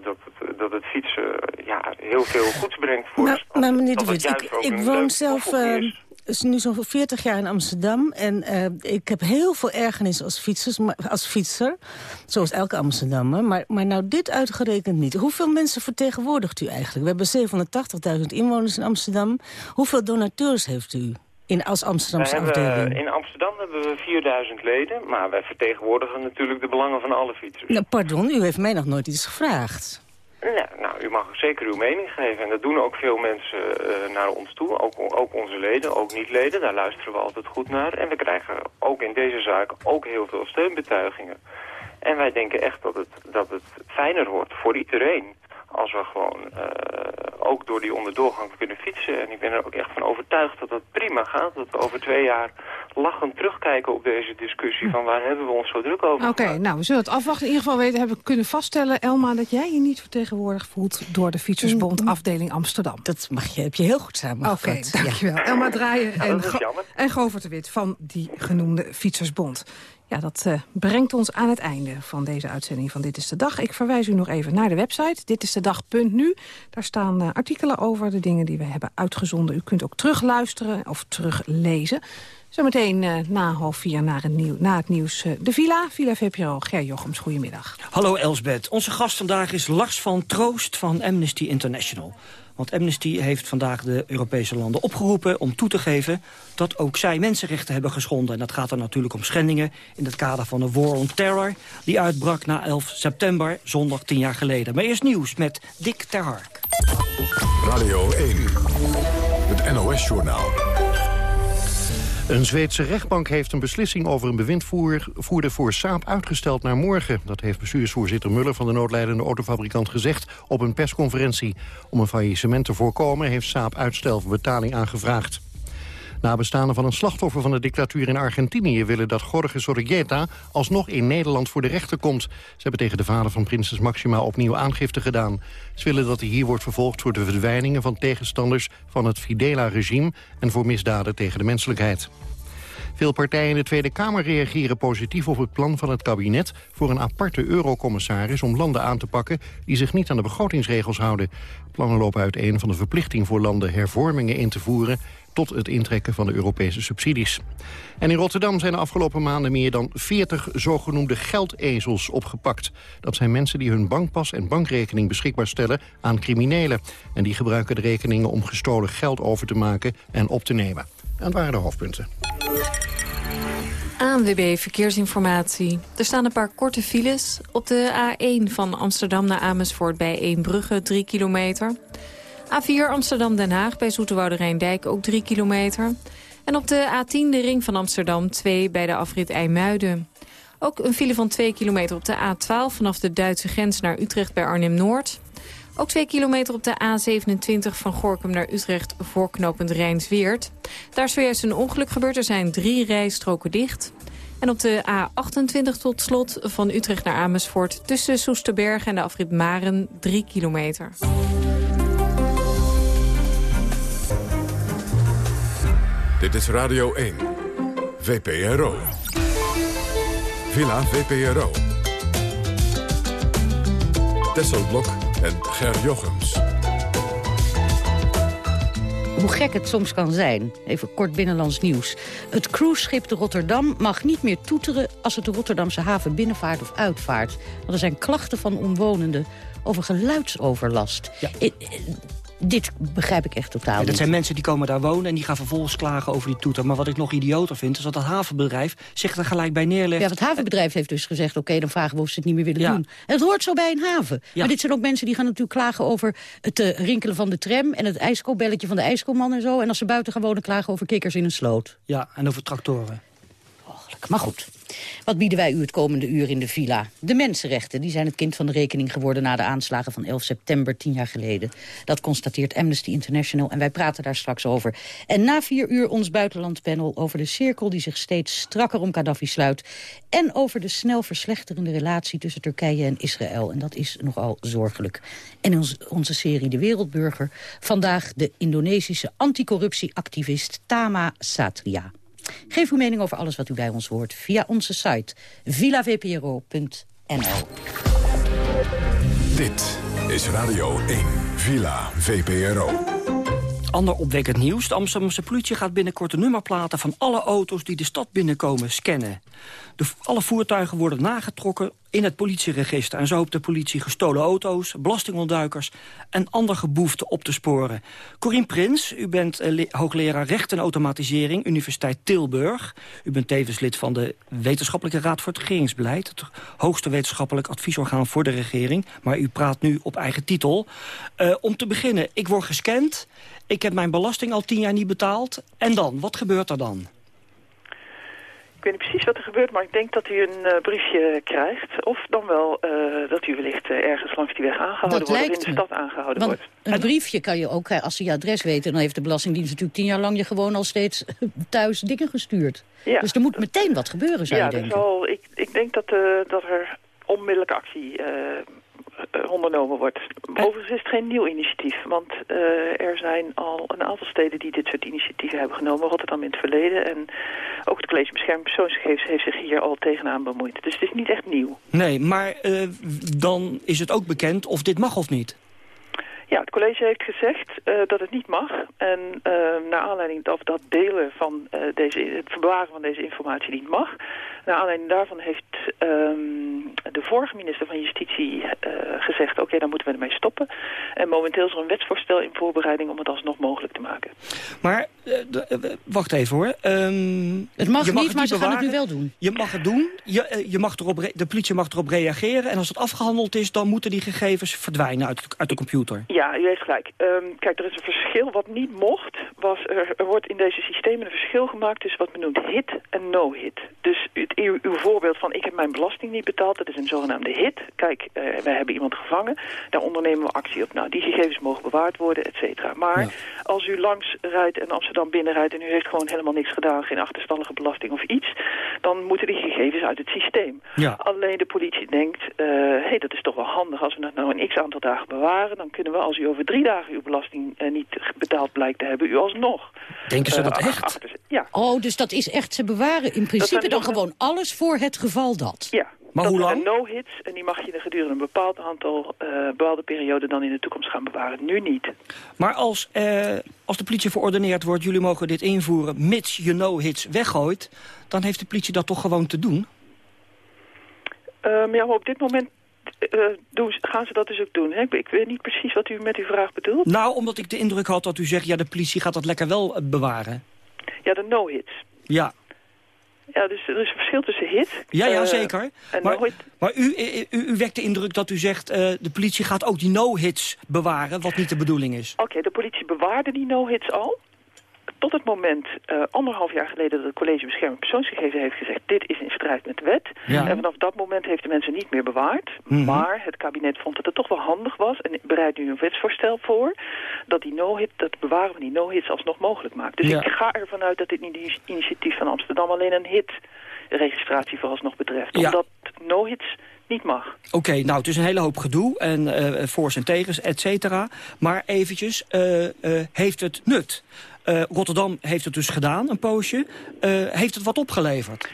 Speaker 12: dat, het, dat het fietsen ja, heel veel goeds brengt voor
Speaker 7: nou,
Speaker 12: de stad.
Speaker 7: Maar meneer de Wit, ik, ik woon zelf uh, is nu zo'n 40 jaar in Amsterdam. En uh, ik heb heel veel ergernis als, fietsers, maar, als fietser. Zoals elke Amsterdammer. Maar, maar nou dit uitgerekend niet. Hoeveel mensen vertegenwoordigt u eigenlijk? We hebben 87.000 inwoners in Amsterdam. Hoeveel donateurs heeft u? In, als Amsterdamse afdeling?
Speaker 12: In Amsterdam hebben we 4000 leden, maar wij vertegenwoordigen natuurlijk de belangen van alle fietsers.
Speaker 7: Nou, pardon, u heeft mij nog nooit iets gevraagd.
Speaker 12: Ja, nou, u mag zeker uw mening geven. En dat doen ook veel mensen uh, naar ons toe. Ook, ook onze leden, ook niet-leden. Daar luisteren we altijd goed naar. En we krijgen ook in deze zaak ook heel veel steunbetuigingen. En wij denken echt dat het, dat het fijner wordt voor iedereen als we gewoon uh, ook door die onderdoorgang kunnen fietsen. En ik ben er ook echt van overtuigd dat dat prima gaat. Dat we over twee jaar lachend terugkijken op deze discussie... van waar hebben we ons zo druk over
Speaker 6: Oké, nou, we zullen het afwachten. In ieder geval weten, hebben we kunnen vaststellen, Elma... dat jij je niet vertegenwoordigd voelt door de Fietsersbond
Speaker 7: Mm.
Speaker 6: afdeling Amsterdam.
Speaker 7: Dat mag je, heb je heel goed samengevat.
Speaker 6: Oké, dankjewel. Elma Draaier en,
Speaker 12: dat is
Speaker 6: Go
Speaker 12: jammer.
Speaker 6: en Govert de Wit van die genoemde Fietsersbond. Ja, dat eh, brengt ons aan het einde van deze uitzending van Dit is de Dag. Ik verwijs u nog even naar de website, ditistedag.nu. Daar staan eh, artikelen over de dingen die we hebben uitgezonden. U kunt ook terugluisteren of teruglezen. Zometeen eh, na half vier na het, na het nieuws de Villa. Villa VPRO, Ger Jochems, goedemiddag.
Speaker 13: Hallo Elsbeth. Onze gast vandaag is Lars van Troost van Amnesty International. Want Amnesty heeft vandaag de Europese landen opgeroepen om toe te geven dat ook zij mensenrechten hebben geschonden. En dat gaat dan natuurlijk om schendingen in het kader van de War on Terror... die uitbrak na 11 september, zondag tien jaar geleden. Maar eerst nieuws met Dick Terhark.
Speaker 1: Radio 1, het NOS-journaal.
Speaker 2: Een Zweedse rechtbank heeft een beslissing over een bewindvoerder voor Saab uitgesteld naar morgen. Dat heeft bestuursvoorzitter Muller van de noodlijdende autofabrikant gezegd op een persconferentie. Om een faillissement te voorkomen heeft Saab uitstel voor betaling aangevraagd. Nabestaanden van een slachtoffer van de dictatuur in Argentinië... willen dat Jorge Sorrieta alsnog in Nederland voor de rechter komt. Ze hebben tegen de vader van prinses Maxima opnieuw aangifte gedaan. Ze willen dat hij hier wordt vervolgd voor de verdwijningen van tegenstanders... van het Fidela-regime en voor misdaden tegen de menselijkheid. Veel partijen in de Tweede Kamer reageren positief op het plan van het kabinet voor een aparte eurocommissaris om landen aan te pakken die zich niet aan de begrotingsregels houden. Plannen lopen uiteen van de verplichting voor landen hervormingen in te voeren tot het intrekken van de Europese subsidies. En in Rotterdam zijn de afgelopen maanden meer dan 40 zogenoemde geldezels opgepakt. Dat zijn mensen die hun bankpas en bankrekening beschikbaar stellen aan criminelen. En die gebruiken de rekeningen om gestolen geld over te maken en op te nemen. En dat waren de hoofdpunten.
Speaker 5: ANWB Verkeersinformatie. Er staan een paar korte files. Op de A1 van Amsterdam naar Amersfoort bij Eembrugge 3 kilometer. A4 Amsterdam-Den Haag bij Zoeterwoude Rijndijk ook 3 kilometer. En op de A10 de ring van Amsterdam 2 bij de afrit IJmuiden. Ook een file van 2 kilometer op de A12 vanaf de Duitse grens naar Utrecht bij Arnhem-Noord. Ook 2 kilometer op de A27 van Gorkum naar Utrecht voor knooppunt Rijnsweert. Daar is zojuist een ongeluk gebeurd. Er zijn drie rijstroken dicht. En op de A28 tot slot van Utrecht naar Amersfoort... tussen Soesterberg en de afrit Maren 3 kilometer.
Speaker 1: Dit is Radio 1, VPRO. Villa VPRO. Tesselblok en Ger Jochems.
Speaker 14: Hoe gek het soms kan zijn. Even kort binnenlands nieuws. Het cruiseschip de Rotterdam mag niet meer toeteren... als het de Rotterdamse haven binnenvaart of uitvaart. Want er zijn klachten van omwonenden over geluidsoverlast. I- i- dit begrijp ik echt totaal
Speaker 13: Ja, dat zijn mensen die komen daar wonen en die gaan vervolgens klagen over die toeter. Maar wat ik nog idioter vind, is dat het havenbedrijf zich er gelijk bij neerlegt.
Speaker 14: Ja, het havenbedrijf heeft dus gezegd... oké, dan vragen we of ze het niet meer willen
Speaker 13: Ja.
Speaker 14: doen. En het hoort zo bij een haven.
Speaker 13: Ja.
Speaker 14: Maar dit zijn ook mensen die gaan natuurlijk klagen over... het eh, rinkelen van de tram en het ijskoobbelletje van de ijskoolman en zo. En als ze buiten gaan wonen, klagen over kikkers in een sloot.
Speaker 13: Ja, en over tractoren.
Speaker 14: Maar goed, wat bieden wij u het komende uur in de villa? De mensenrechten, die zijn het kind van de rekening geworden... na de aanslagen van 11 september, tien jaar geleden. Dat constateert Amnesty International en wij praten daar straks over. En na vier uur ons buitenlandpanel over de cirkel... die zich steeds strakker om Gaddafi sluit... en over de snel verslechterende relatie tussen Turkije en Israël. En dat is nogal zorgelijk. En ons, onze serie De Wereldburger... vandaag de Indonesische anticorruptieactivist Tama Satria. Geef uw mening over alles wat u bij ons hoort via onze site villavpro.nl.
Speaker 1: Dit is Radio 1, Villa VPRO.
Speaker 13: Ander opwekkend nieuws. De Amsterdamse politie gaat binnenkort de nummerplaten van alle auto's die de stad binnenkomen scannen. De, alle voertuigen worden nagetrokken in het politieregister. En zo hoopt de politie gestolen auto's, belastingontduikers en ander geboefte op te sporen. Corien Prins, u bent eh, le- hoogleraar recht en automatisering, Universiteit Tilburg. U bent tevens lid van de Wetenschappelijke Raad voor het Regeringsbeleid. Het hoogste wetenschappelijk adviesorgaan voor de regering. Maar u praat nu op eigen titel. Eh, om te beginnen, ik word gescand. Ik heb mijn belasting al tien jaar niet betaald. En dan? Wat gebeurt er dan?
Speaker 15: Ik weet niet precies wat er gebeurt, maar ik denk dat u een eh, briefje krijgt. Of dan wel eh, dat u wellicht eh, ergens langs die weg aangehouden
Speaker 14: Dat
Speaker 15: wordt... of in
Speaker 14: lijkt
Speaker 15: de
Speaker 14: me.
Speaker 15: stad aangehouden
Speaker 14: Want
Speaker 15: wordt.
Speaker 14: een briefje kan je ook, als ze je adres weten... dan heeft de Belastingdienst natuurlijk tien jaar lang je gewoon al steeds thuis dingen gestuurd.
Speaker 15: Ja,
Speaker 14: dus er moet meteen wat gebeuren, zou
Speaker 15: ja,
Speaker 14: je denken.
Speaker 15: zal, ik, ik denk dat, eh, dat er onmiddellijke actie ondernomen wordt. Overigens is het geen nieuw initiatief, want eh, er zijn al een aantal steden die dit soort initiatieven hebben genomen. Rotterdam in het verleden en ook het College Bescherming Persoonsgegevens heeft zich hier al tegenaan bemoeid. Dus het is niet echt nieuw.
Speaker 13: Nee, maar eh, dan is het ook bekend of dit mag of niet.
Speaker 15: Ja, het college heeft gezegd eh, dat het niet mag. En eh, naar aanleiding of dat delen van eh, deze, het bewaren van deze informatie niet mag. Naar aanleiding daarvan heeft ehm, de vorige minister van Justitie eh, gezegd... oké, dan moeten we ermee stoppen. En momenteel is er een wetsvoorstel in voorbereiding om het alsnog mogelijk te maken.
Speaker 13: Maar, eh, eh, wacht even hoor. Ehm,
Speaker 14: Het mag niet, maar ze gaan het nu wel doen.
Speaker 13: Je mag het doen, je, je mag erop de politie mag erop reageren... en als het afgehandeld is, dan moeten die gegevens verdwijnen uit, de- uit de computer.
Speaker 15: Ja, u heeft gelijk. Ehm, kijk, er is een verschil. Wat niet mocht, was er, er wordt in deze systemen een verschil gemaakt tussen wat men noemt hit en no-hit. Dus het, uw, uw voorbeeld van ik heb mijn belasting niet betaald, dat is een zogenaamde hit. Kijk, eh, wij hebben iemand gevangen, daar ondernemen we actie op. Nou, die gegevens mogen bewaard worden, et cetera. Maar als u langs rijdt en Amsterdam binnenrijdt en u heeft gewoon helemaal niks gedaan, geen achterstallige belasting of iets, dan moeten die gegevens uit het systeem.
Speaker 13: Ja.
Speaker 15: Alleen de politie denkt, hé, hey, dat is toch wel handig als we dat nou een x aantal dagen bewaren. Dan kunnen we, als u over drie dagen uw belasting eh, niet betaald blijkt te hebben, u alsnog...
Speaker 13: Denken ze
Speaker 15: eh,
Speaker 13: dat echt?
Speaker 15: achter. Ja,
Speaker 14: Oh, dus dat is echt, ze bewaren in principe dan gewoon alles voor het geval dat.
Speaker 15: ja.
Speaker 13: Maar
Speaker 15: dat
Speaker 13: hoe lang?
Speaker 15: no-hits en die mag je gedurende een bepaald aantal, eh bepaalde periode dan in de toekomst gaan bewaren. Nu niet.
Speaker 13: Maar als, eh, als de politie verordeneerd wordt, jullie mogen dit invoeren... mits je no-hits weggooit, dan heeft de politie dat toch gewoon te doen?
Speaker 15: Ehm ja, maar op dit moment eh, doen gaan ze dat dus ook doen. Hè? Ik, ik weet niet precies wat u met uw vraag bedoelt.
Speaker 13: Nou, omdat ik de indruk had dat u zegt... ja, de politie gaat dat lekker wel bewaren.
Speaker 15: Ja, de no-hits.
Speaker 13: Ja,
Speaker 15: Ja, dus er is een verschil tussen hit...
Speaker 13: ja, ja
Speaker 15: eh,
Speaker 13: zeker. Maar, maar u, u, u, wekt de indruk dat u zegt... eh, de politie gaat ook die no-hits bewaren, wat niet de bedoeling is.
Speaker 15: Oké, de politie bewaarde die no-hits al. Tot het moment, eh, anderhalf jaar geleden, dat het College Bescherming Persoonsgegevens heeft gezegd... dit is in strijd met de wet.
Speaker 13: Ja.
Speaker 15: En vanaf dat moment heeft de mensen niet meer bewaard.
Speaker 13: Mhm.
Speaker 15: Maar het kabinet vond dat het toch wel handig was... en bereidt nu een wetsvoorstel voor... dat die no-hit, dat bewaren van die no-hits alsnog mogelijk maakt. Dus
Speaker 13: Ja.
Speaker 15: ik ga ervan uit dat dit niet initiatief van Amsterdam... alleen een hit-registratie vooralsnog betreft.
Speaker 13: Ja.
Speaker 15: Omdat no-hits niet mag.
Speaker 13: Oké, nou, het is een hele hoop gedoe en eh voor's en tegens, et cetera. Maar eventjes, eh, eh, heeft het nut? Eh, Rotterdam heeft het dus gedaan, een poosje. Eh, heeft het wat opgeleverd?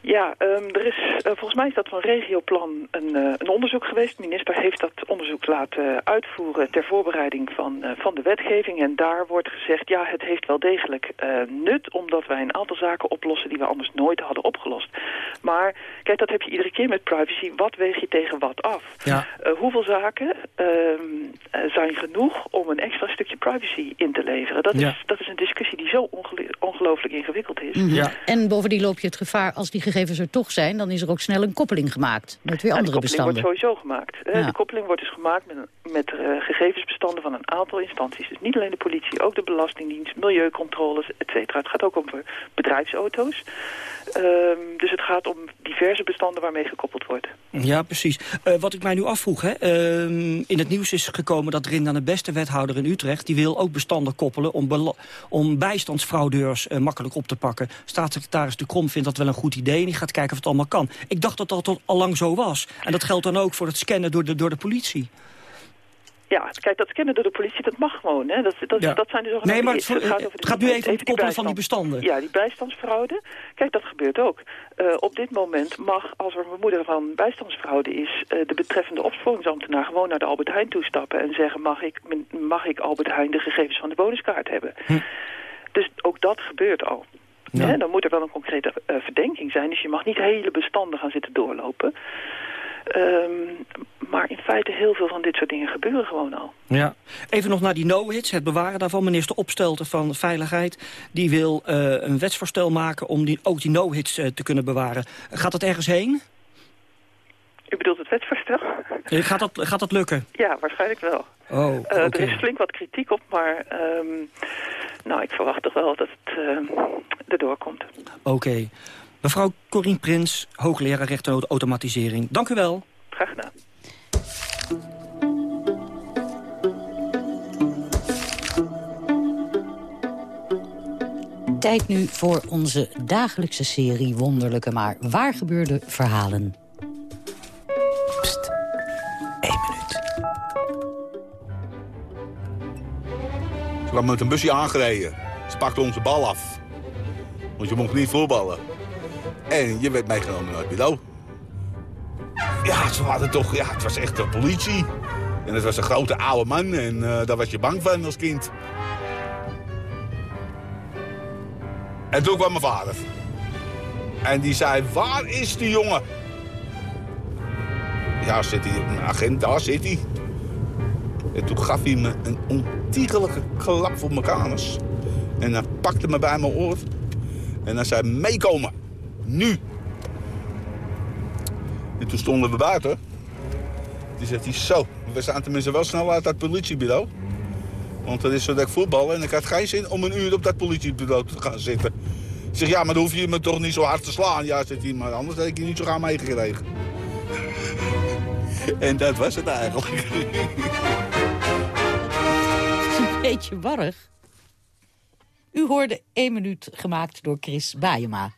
Speaker 15: Ja, ehm, er is, eh, volgens mij is dat van regioplan een, een onderzoek geweest. De minister heeft dat onderzoek laten uitvoeren ter voorbereiding van, van de wetgeving. En daar wordt gezegd, ja, het heeft wel degelijk nut... omdat wij een aantal zaken oplossen die we anders nooit hadden opgelost. Maar kijk, dat heb je iedere keer met privacy. Wat weeg je tegen wat af?
Speaker 13: Ja.
Speaker 15: Hoeveel zaken ehm, eh, zijn genoeg om een extra stukje privacy in te leveren? Dat,
Speaker 14: Ja.
Speaker 15: is, dat is een discussie die zo ongelooflijk ingewikkeld is.
Speaker 14: Mhm. En bovendien loop je het gevaar, als die gegevens er toch zijn... dan is er ook snel een koppeling gemaakt met weer
Speaker 15: Ja,
Speaker 14: andere
Speaker 15: de koppeling
Speaker 14: bestanden.
Speaker 15: wordt sowieso gemaakt. Eh,
Speaker 14: Ja.
Speaker 15: De koppeling wordt dus gemaakt met, met eh, gegevensbestanden van een aantal instanties. Dus niet alleen de politie, ook de Belastingdienst, milieucontroles, et cetera. Het gaat ook om bedrijfsauto's. Ehm, dus het gaat om diverse bestanden waarmee gekoppeld wordt.
Speaker 13: Ja, precies. Eh, wat ik mij nu afvroeg, hè, ehm, in het nieuws is gekomen dat Rinda de beste wethouder in Utrecht... die wil ook bestanden koppelen om, om bijstandsfraudeurs eh, makkelijk op te pakken. Staatssecretaris De Krom vindt dat wel een goed idee en die gaat kijken of het allemaal kan. Ik dacht dat dat al lang zo was. En dat geldt dan ook voor het scannen door de, door de politie.
Speaker 15: Ja, kijk, dat scannen door de politie, dat mag gewoon. Hè? Dat, dat,
Speaker 13: Ja.
Speaker 15: dat zijn dus
Speaker 13: Nee, maar het,
Speaker 15: het gaat, over
Speaker 13: het
Speaker 15: de-
Speaker 13: gaat nu even om
Speaker 15: even
Speaker 13: het koppelen van die bestanden.
Speaker 15: Ja, die bijstandsfraude. Kijk, dat gebeurt ook. Eh, op dit moment mag, als er een vermoeden van bijstandsfraude is... eh, de betreffende opsporingsambtenaar gewoon naar de Albert Heijn toestappen... en zeggen, mag ik, mag ik Albert Heijn de gegevens van de bonuskaart hebben? Dus ook dat gebeurt al.
Speaker 13: Ja.
Speaker 15: Hè, dan moet er wel een concrete eh, verdenking zijn. Dus je mag niet hele bestanden gaan zitten doorlopen. Ehm, maar in feite heel veel van dit soort dingen gebeuren gewoon al.
Speaker 13: Ja. Even nog naar die no-hits, het bewaren daarvan. Minister Opstelten van Veiligheid die wil eh, een wetsvoorstel maken... om die, ook die no-hits eh, te kunnen bewaren. Gaat dat ergens heen?
Speaker 15: U bedoelt het wetsvoorstel?
Speaker 13: Eh, Gaat dat, gaat dat lukken?
Speaker 15: Ja, waarschijnlijk wel.
Speaker 13: Oh.
Speaker 15: Er is flink wat kritiek op, maar ehm, nou, ik verwacht toch wel dat het eh, erdoor komt.
Speaker 13: Oké. Mevrouw Corine Prins, hoogleraar rechten en automatisering. Dank u wel.
Speaker 15: Graag gedaan.
Speaker 14: Tijd nu voor onze dagelijkse serie Wonderlijke maar waar gebeurde verhalen.
Speaker 11: Pst, één minuut.
Speaker 16: Ze kwam met een busje aangereden. Ze pakte onze bal af. Want je mocht niet voetballen. En je werd meegenomen naar het bureau. Ja, ze hadden toch... Ja, het was echt de politie. En het was een grote oude man. En eh, daar was je bang van als kind. En toen kwam mijn vader. En die zei, waar is die jongen? Ja, zit hij, een agent, daar zit hij. En toen gaf hij me een ontiegelijke klap voor mijn kanus. En hij pakte me bij mijn oor. En hij zei, meekomen. Nu. En toen stonden we buiten. Toen zegt hij, zo, we staan tenminste wel snel uit dat politiebureau. Want dat is zo dat ik voetbal en ik had geen zin om een uur op dat politiebureau te gaan zitten. Ik zeg, ja, maar dan hoef je me toch niet zo hard te slaan. Ja, zegt hij, maar anders had ik je niet zo gaan meegekregen. en dat was het eigenlijk.
Speaker 14: Een beetje warrig. U hoorde één minuut gemaakt door Chris Baayema.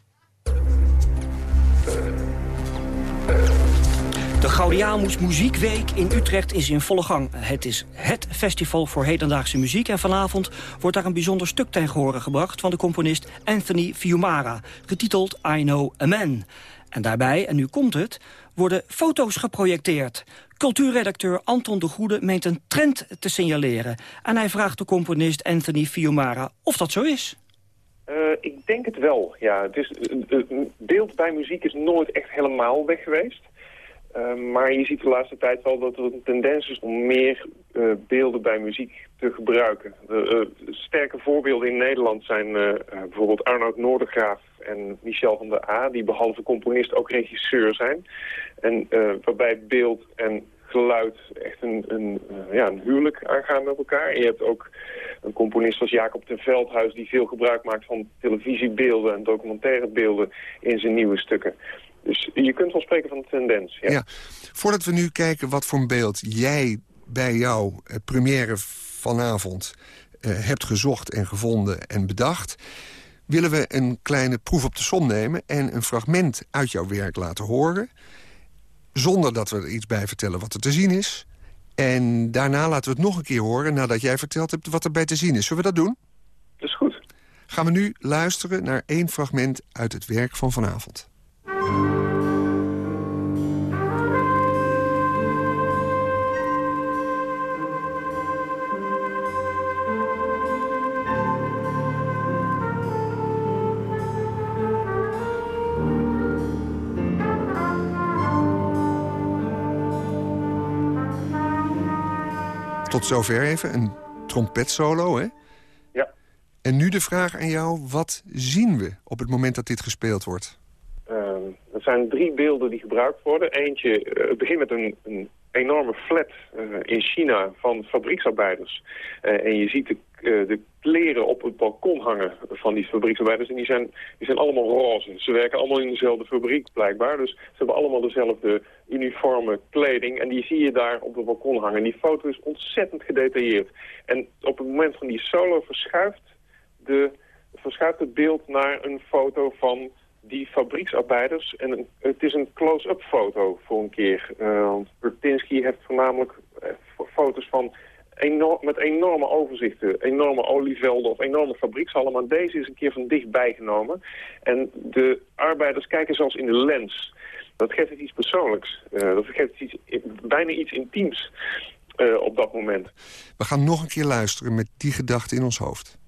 Speaker 13: De Gaudiamus Muziekweek in Utrecht is in volle gang. Het is het festival voor hedendaagse muziek... en vanavond wordt daar een bijzonder stuk ten gehore gebracht... van de componist Anthony Fiumara, getiteld I Know a Man. En daarbij, en nu komt het, worden foto's geprojecteerd. Cultuurredacteur Anton de Goede meent een trend te signaleren. En hij vraagt de componist Anthony Fiumara of dat zo is.
Speaker 17: Uh, ik denk het wel, ja. Het is, beeld bij muziek is nooit echt helemaal weg geweest. Uh, maar je ziet de laatste tijd wel dat er een tendens is om meer uh, beelden bij muziek te gebruiken. Uh, sterke voorbeelden in Nederland zijn bijvoorbeeld Arnoud Noordergraaf en Michel van der A... die behalve componist ook regisseur zijn. En waarbij beeld en geluid echt een, een, ja, een huwelijk aangaan met elkaar. En je hebt ook een componist als Jacob ten Veldhuis... die veel gebruik maakt van televisiebeelden en documentaire beelden in zijn nieuwe stukken. Dus je kunt wel spreken van een tendens. Ja.
Speaker 18: ja. Voordat we nu kijken wat voor een beeld jij bij jouw uh, première vanavond uh, hebt gezocht en gevonden en bedacht... willen we een kleine proef op de som nemen en een fragment uit jouw werk laten horen... zonder dat we er iets bij vertellen wat er te zien is. En daarna laten we het nog een keer horen nadat jij verteld hebt wat er bij te zien is. Zullen we dat doen?
Speaker 17: Dat is goed.
Speaker 18: Gaan we nu luisteren naar één fragment uit het werk van vanavond. Tot zover even een trompetsolo, hè?
Speaker 17: Ja.
Speaker 18: En nu de vraag aan jou, wat zien we op het moment dat dit gespeeld wordt?
Speaker 17: Zijn drie beelden die gebruikt worden. Eentje, uh, het begint met een, een enorme flat uh, in China van fabrieksarbeiders. Uh, en je ziet de, de, kleren op het balkon hangen van die fabrieksarbeiders. En die zijn, die zijn allemaal roze. Ze werken allemaal in dezelfde fabriek blijkbaar. Dus ze hebben allemaal dezelfde uniforme kleding. En die zie je daar op het balkon hangen. En die foto is ontzettend gedetailleerd. En op het moment van die solo verschuift, de, verschuift het beeld naar een foto van die fabrieksarbeiders. En het is een close-up foto voor een keer. Uh, want Bertinsky heeft voornamelijk uh, foto's van enorm, met enorme overzichten. Enorme olievelden of enorme fabriekshallen. Maar deze is een keer van dichtbij genomen. En de arbeiders kijken zelfs in de lens. Dat geeft het iets persoonlijks. Uh, dat geeft iets, bijna iets intiems op dat moment.
Speaker 18: We gaan nog een keer luisteren met die gedachte in ons hoofd.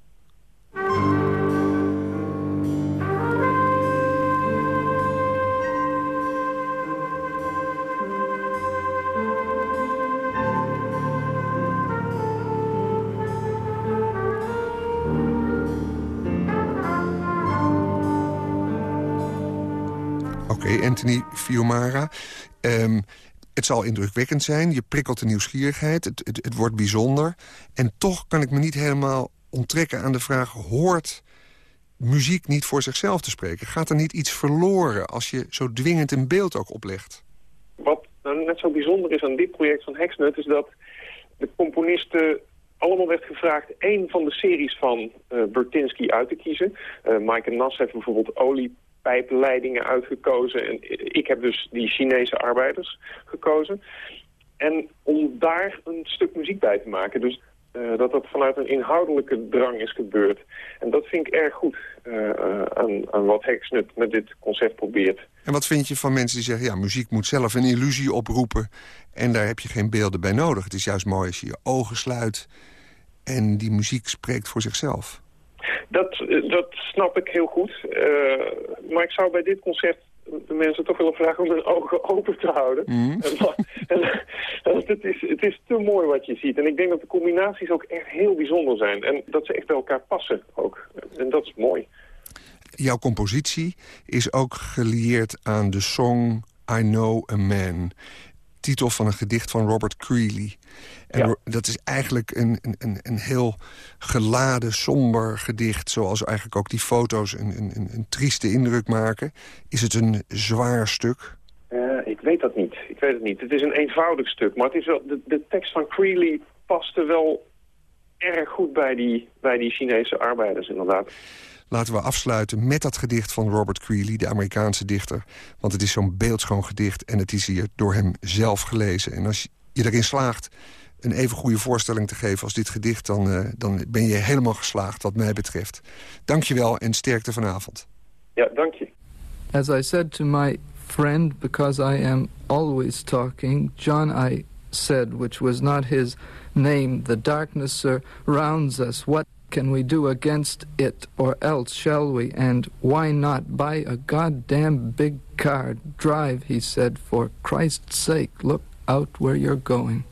Speaker 18: Anthony Fiumara. Um, het zal indrukwekkend zijn, je prikkelt de nieuwsgierigheid, het, het, wordt bijzonder. En toch kan ik me niet helemaal onttrekken aan de vraag... hoort muziek niet voor zichzelf te spreken? Gaat er niet iets verloren als je zo dwingend een beeld ook oplegt?
Speaker 17: Wat nou net zo bijzonder is aan dit project van Hexnut... is dat de componisten allemaal werd gevraagd één van de series van uh, Bertinsky uit te kiezen. Uh, Mike Nas heeft bijvoorbeeld oliepijpleidingen uitgekozen. En ik heb dus die Chinese arbeiders gekozen. En om daar een stuk muziek bij te maken. Dus uh, dat dat vanuit een inhoudelijke drang is gebeurd. En dat vind ik erg goed uh, aan, aan, wat Hexnut met dit concept probeert.
Speaker 18: En wat vind je van mensen die zeggen... ja, muziek moet zelf een illusie oproepen... en daar heb je geen beelden bij nodig. Het is juist mooi als je je ogen sluit... en die muziek spreekt voor zichzelf.
Speaker 17: Dat, dat snap ik heel goed. maar ik zou bij dit concept de mensen toch willen vragen om hun ogen open te houden. Mm. het, is, het is te mooi wat je ziet. En ik denk dat de combinaties ook echt heel bijzonder zijn. En dat ze echt bij elkaar passen ook. En dat is mooi.
Speaker 18: Jouw compositie is ook gelieerd aan de song I Know a Man titel van een gedicht van Robert Creeley. En dat is eigenlijk een, een, een heel geladen, somber gedicht... zoals eigenlijk ook die foto's een, een, een trieste indruk maken. Is het een zwaar stuk?
Speaker 17: Uh, ik weet dat niet. Ik weet het niet. Het is een eenvoudig stuk, maar het is wel, de, de tekst van Creeley paste wel erg goed bij die, bij die Chinese arbeiders inderdaad.
Speaker 18: Laten we afsluiten met dat gedicht van Robert Creeley, de Amerikaanse dichter. Want het is zo'n beeldschoon gedicht en het is hier door hem zelf gelezen. En als je erin slaagt een even goede voorstelling te geven als dit gedicht... dan, uh, dan ben je helemaal geslaagd wat mij betreft. Dank je wel en sterkte vanavond.
Speaker 17: Ja, dank je.
Speaker 19: As I said to my friend, because I am always talking, John I said, which was not his name, the darkness surrounds us. What can we do against it, or else shall we? And why not buy a goddamn big car? Drive, he said, for Christ's sake, look out where you're going.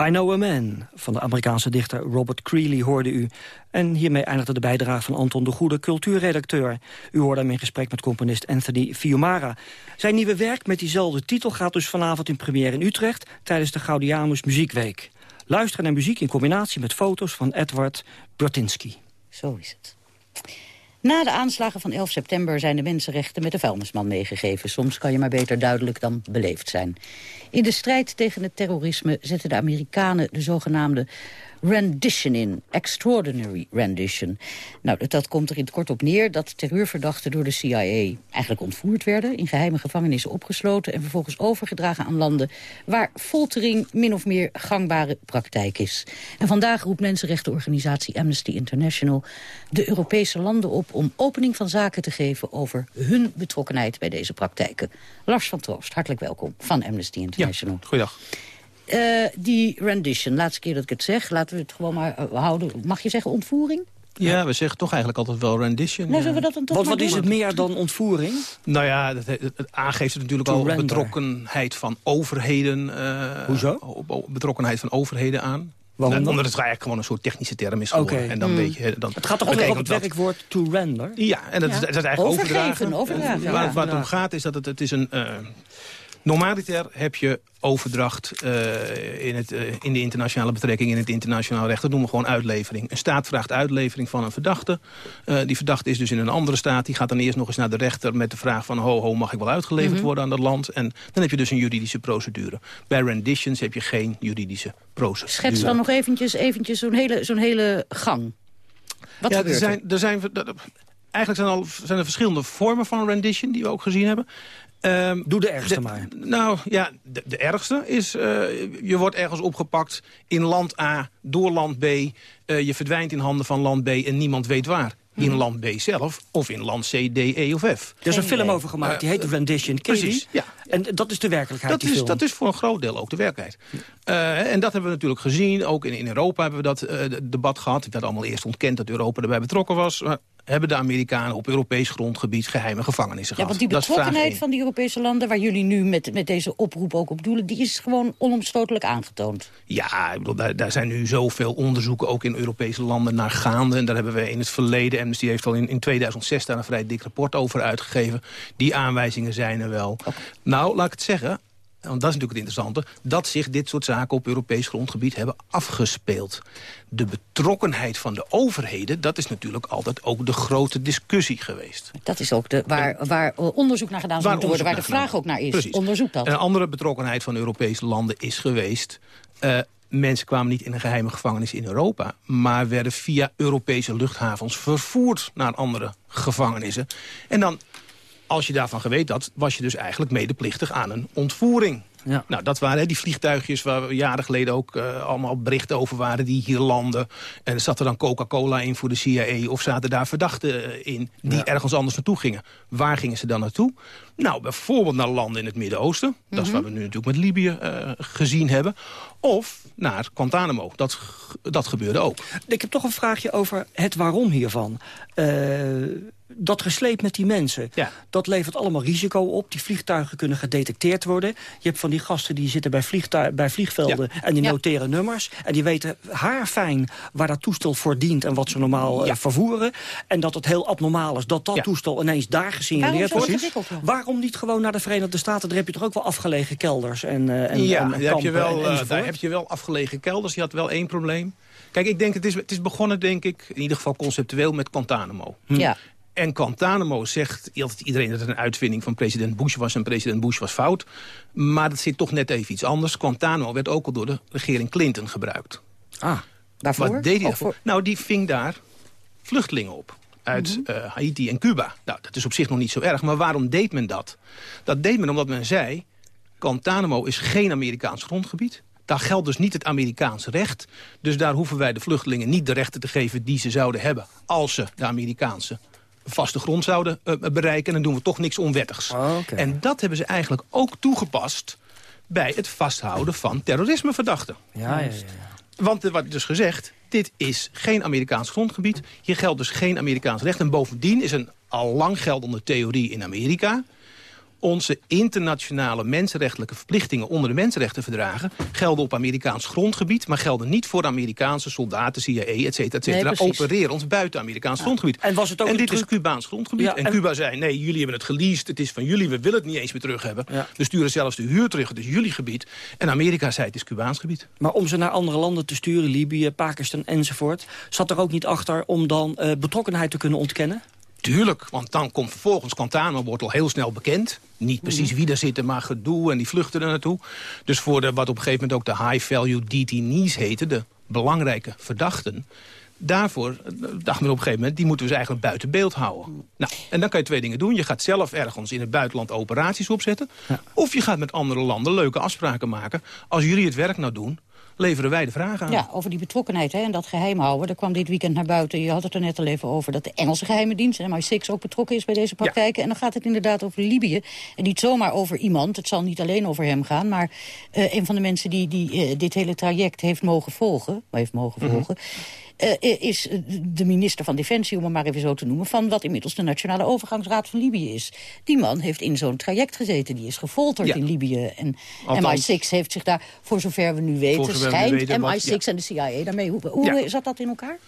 Speaker 13: I Know a Man van de Amerikaanse dichter Robert Creeley hoorde u. En hiermee eindigde de bijdrage van Anton de Goede, cultuurredacteur. U hoorde hem in gesprek met componist Anthony Fiumara. Zijn nieuwe werk met diezelfde titel gaat dus vanavond in première in Utrecht... tijdens de Gaudiamus Muziekweek. Luisteren naar muziek in combinatie met foto's van Edward Bertinsky.
Speaker 14: Zo is het. Na de aanslagen van 11 september zijn de mensenrechten met de vuilnisman meegegeven. Soms kan je maar beter duidelijk dan beleefd zijn. In de strijd tegen het terrorisme zetten de Amerikanen de zogenaamde rendition in. Extraordinary rendition. Nou, dat komt er in het kort op neer dat terreurverdachten door de CIA eigenlijk ontvoerd werden, in geheime gevangenissen opgesloten en vervolgens overgedragen aan landen waar foltering min of meer gangbare praktijk is. En vandaag roept mensenrechtenorganisatie Amnesty International de Europese landen op om opening van zaken te geven over hun betrokkenheid bij deze praktijken. Lars van Troost, hartelijk welkom van Amnesty International.
Speaker 20: Ja, goeiedag.
Speaker 14: Uh, die rendition, laatste keer dat ik het zeg, laten we het gewoon maar uh, houden. Mag je zeggen ontvoering?
Speaker 20: Ja, we zeggen toch eigenlijk altijd wel rendition.
Speaker 14: Nou, zullen we dat dan toch
Speaker 13: wat, is het meer dan ontvoering?
Speaker 20: Nou ja, het, het, het aangeeft natuurlijk
Speaker 13: To
Speaker 20: al
Speaker 13: render.
Speaker 20: betrokkenheid van overheden. uh,
Speaker 13: Hoezo?
Speaker 20: Betrokkenheid van overheden aan.
Speaker 13: Waarom
Speaker 20: Nou,
Speaker 13: dan?
Speaker 20: omdat het eigenlijk gewoon een soort technische term is geworden. En dan
Speaker 14: Hmm.
Speaker 20: weet je... Dan
Speaker 13: Het gaat toch ook over het werkwoord to render?
Speaker 20: Ja, en dat,
Speaker 14: Ja.
Speaker 20: Is, dat is eigenlijk
Speaker 14: Overgeven,
Speaker 20: overdragen.
Speaker 14: overdragen,
Speaker 20: En waar,
Speaker 14: ja.
Speaker 20: waar het om gaat is dat het, het is een... eh Normaliter heb je overdracht eh, in, het, eh, in de internationale betrekking, in het internationaal recht. Dat noemen we gewoon uitlevering. Een staat vraagt uitlevering van een verdachte. Eh, die verdachte is dus in een andere staat. Die gaat dan eerst nog eens naar de rechter met de vraag van... ho, ho, mag ik wel uitgeleverd
Speaker 14: Mhm.
Speaker 20: worden aan dat land? En dan heb je dus een juridische procedure. Bij renditions heb je geen juridische procedure.
Speaker 14: Schets dan nog eventjes, eventjes zo'n hele, zo'n hele gang. Wat
Speaker 20: ja, er zijn, er zijn, eigenlijk zijn, al, zijn er verschillende vormen van rendition die we ook gezien hebben. Ehm,
Speaker 13: Doe de ergste
Speaker 20: de-
Speaker 13: maar.
Speaker 20: Nou ja, de, de ergste is, eh, je wordt ergens opgepakt in land A door land B. Eh, je verdwijnt in handen van land B en niemand weet waar. In
Speaker 13: Mhm.
Speaker 20: land B zelf of in land C, D, E of F.
Speaker 13: Er is een film over gemaakt, die heet Rendition. Ken je die?
Speaker 20: Precies, ja.
Speaker 13: En dat is de werkelijkheid,
Speaker 20: Dat
Speaker 13: die
Speaker 20: is,
Speaker 13: film.
Speaker 20: dat is voor een groot deel ook de werkelijkheid. Eh, en dat hebben we natuurlijk gezien. Ook in, in Europa hebben we dat eh, debat gehad. Het werd allemaal eerst ontkend dat Europa erbij betrokken was. Maar hebben de Amerikanen op Europees grondgebied geheime gevangenissen
Speaker 14: Ja,
Speaker 20: gehad?
Speaker 14: want die betrokkenheid van die Europese landen... waar jullie nu met, met deze oproep ook op doelen... die is gewoon onomstotelijk aangetoond.
Speaker 20: Ja, ik bedoel, daar, daar zijn nu zoveel onderzoeken ook in Europese landen naar gaande. En daar hebben we in het verleden, Amnesty heeft al in, in 2006 daar een vrij dik rapport over uitgegeven. Die aanwijzingen zijn er wel. Nou, laat ik het zeggen, want dat is natuurlijk het interessante... dat zich dit soort zaken op Europees grondgebied hebben afgespeeld. De betrokkenheid van de overheden... dat is natuurlijk altijd ook de grote discussie geweest.
Speaker 14: Dat is ook de, waar, waar onderzoek naar gedaan zou moeten worden... waar de vraag ook naar is.
Speaker 20: Precies.
Speaker 14: Onderzoek dat.
Speaker 20: Een andere betrokkenheid van Europese landen is geweest... Uh, mensen kwamen niet in een geheime gevangenis in Europa... maar werden via Europese luchthavens vervoerd naar andere gevangenissen. En dan als je daarvan geweten had, was je dus eigenlijk medeplichtig aan een ontvoering. Ja. Nou, dat waren hè, die vliegtuigjes waar we jaren geleden ook uh, allemaal berichten over waren... die hier landen. En er zat er dan Coca-Cola in voor de CIA... of zaten daar verdachten eh, in die ja. ergens anders naartoe gingen. Waar gingen ze dan naartoe? Nou, bijvoorbeeld naar landen in het Midden-Oosten. Mm -hmm. Dat is wat we nu natuurlijk met Libië uh, gezien hebben. Of naar Guantanamo. Dat, dat gebeurde ook.
Speaker 13: Ik heb toch een vraagje over het waarom hiervan. Uh, dat gesleep met die mensen, ja. dat levert allemaal risico op. Die vliegtuigen kunnen gedetecteerd worden. Je hebt van die gasten die zitten bij, bij vliegvelden ja. en die ja. noteren nummers. En die weten haarfijn waar dat toestel voor dient en wat ze normaal uh, vervoeren. En dat het heel abnormaal is dat dat toestel ineens daar gesignaleerd wordt. Waarom niet gewoon naar de Verenigde Staten? Daar heb je toch ook wel afgelegen kelders en, uh, en
Speaker 20: Ja,
Speaker 13: en,
Speaker 20: daar, heb je wel, uh, daar heb je wel afgelegen kelders. Je had wel één probleem. Kijk, ik denk, het is, het is begonnen, denk ik, in ieder geval conceptueel met Guantanamo.
Speaker 14: Hm. Ja.
Speaker 20: En Guantanamo zegt altijd iedereen dat het een uitvinding van president Bush was... en president Bush was fout. Maar dat zit toch net even iets anders. Guantanamo werd ook al door de regering Clinton gebruikt.
Speaker 14: Ah, daarvoor?
Speaker 20: Wat deed hij daarvoor? Voor... Nou, die ving daar vluchtelingen op. Uit mm -hmm. uh, Haiti en Cuba. Nou, dat is op zich nog niet zo erg. Maar waarom deed men dat? Dat deed men omdat men zei... Guantanamo is geen Amerikaans grondgebied. Daar geldt dus niet het Amerikaanse recht. Dus daar hoeven wij de vluchtelingen niet de rechten te geven... die ze zouden hebben als ze de Amerikaanse vaste grond zouden uh, bereiken. En dan doen we toch niks onwettigs.
Speaker 13: Oh, okay.
Speaker 20: En dat hebben ze eigenlijk ook toegepast bij het vasthouden van terrorismeverdachten.
Speaker 13: Ja, ja, ja.
Speaker 20: Want er wordt dus gezegd, dit is geen Amerikaans grondgebied. Hier geldt dus geen Amerikaans recht. En bovendien is een al lang geldende theorie in Amerika onze internationale mensenrechtelijke verplichtingen onder de mensenrechtenverdragen gelden op Amerikaans grondgebied, maar gelden niet voor Amerikaanse soldaten, CIA, et cetera, et cetera, nee, opereren ons buiten Amerikaans ja. grondgebied.
Speaker 13: En, was het ook
Speaker 20: en dit is Cubaans grondgebied. Ja, en, en, Cuba zei, nee, jullie hebben het geleased, het is van jullie, we willen het niet eens meer terug hebben. Ja. We sturen zelfs de huur terug, het is jullie gebied. En Amerika zei, het is Cubaans gebied.
Speaker 13: Maar om ze naar andere landen te sturen, Libië, Pakistan enzovoort, zat er ook niet achter om dan uh, betrokkenheid te kunnen ontkennen?
Speaker 20: Tuurlijk, want dan komt vervolgens Guantanamo wordt al heel snel bekend. Niet precies wie er zitten, maar gedoe en die vluchten er naartoe. Dus voor de, wat op een gegeven moment ook de high-value detainees heten... de belangrijke verdachten... Daarvoor dacht men op een gegeven moment, die moeten we dus eigenlijk buiten beeld houden. Nou, en dan kan je twee dingen doen. Je gaat zelf ergens in het buitenland operaties opzetten. Ja. Of je gaat met andere landen leuke afspraken maken. Als jullie het werk nou doen, leveren wij de vraag aan.
Speaker 14: Ja, over die betrokkenheid hè, en dat geheim houden. Er kwam dit weekend naar buiten, je had het er net al even over... dat de Engelse geheime dienst, MI6, ook betrokken is bij deze praktijken. Ja. En dan gaat het inderdaad over Libië. En niet zomaar over iemand, het zal niet alleen over hem gaan... maar uh, een van de mensen die, die uh, dit hele traject heeft mogen volgen... heeft mogen
Speaker 20: Mhm.
Speaker 14: volgen... Mm -hmm. Uh, is de minister van Defensie, om het maar even zo te noemen... van wat inmiddels de Nationale Overgangsraad van Libië is. Die man heeft in zo'n traject gezeten, die is gefolterd ja. in Libië. En Althans, MI6 heeft zich daar, voor zover we nu weten... schijnt weten, MI6 wat, ja. en de CIA daarmee. Hoe, hoe ja. zat dat in elkaar?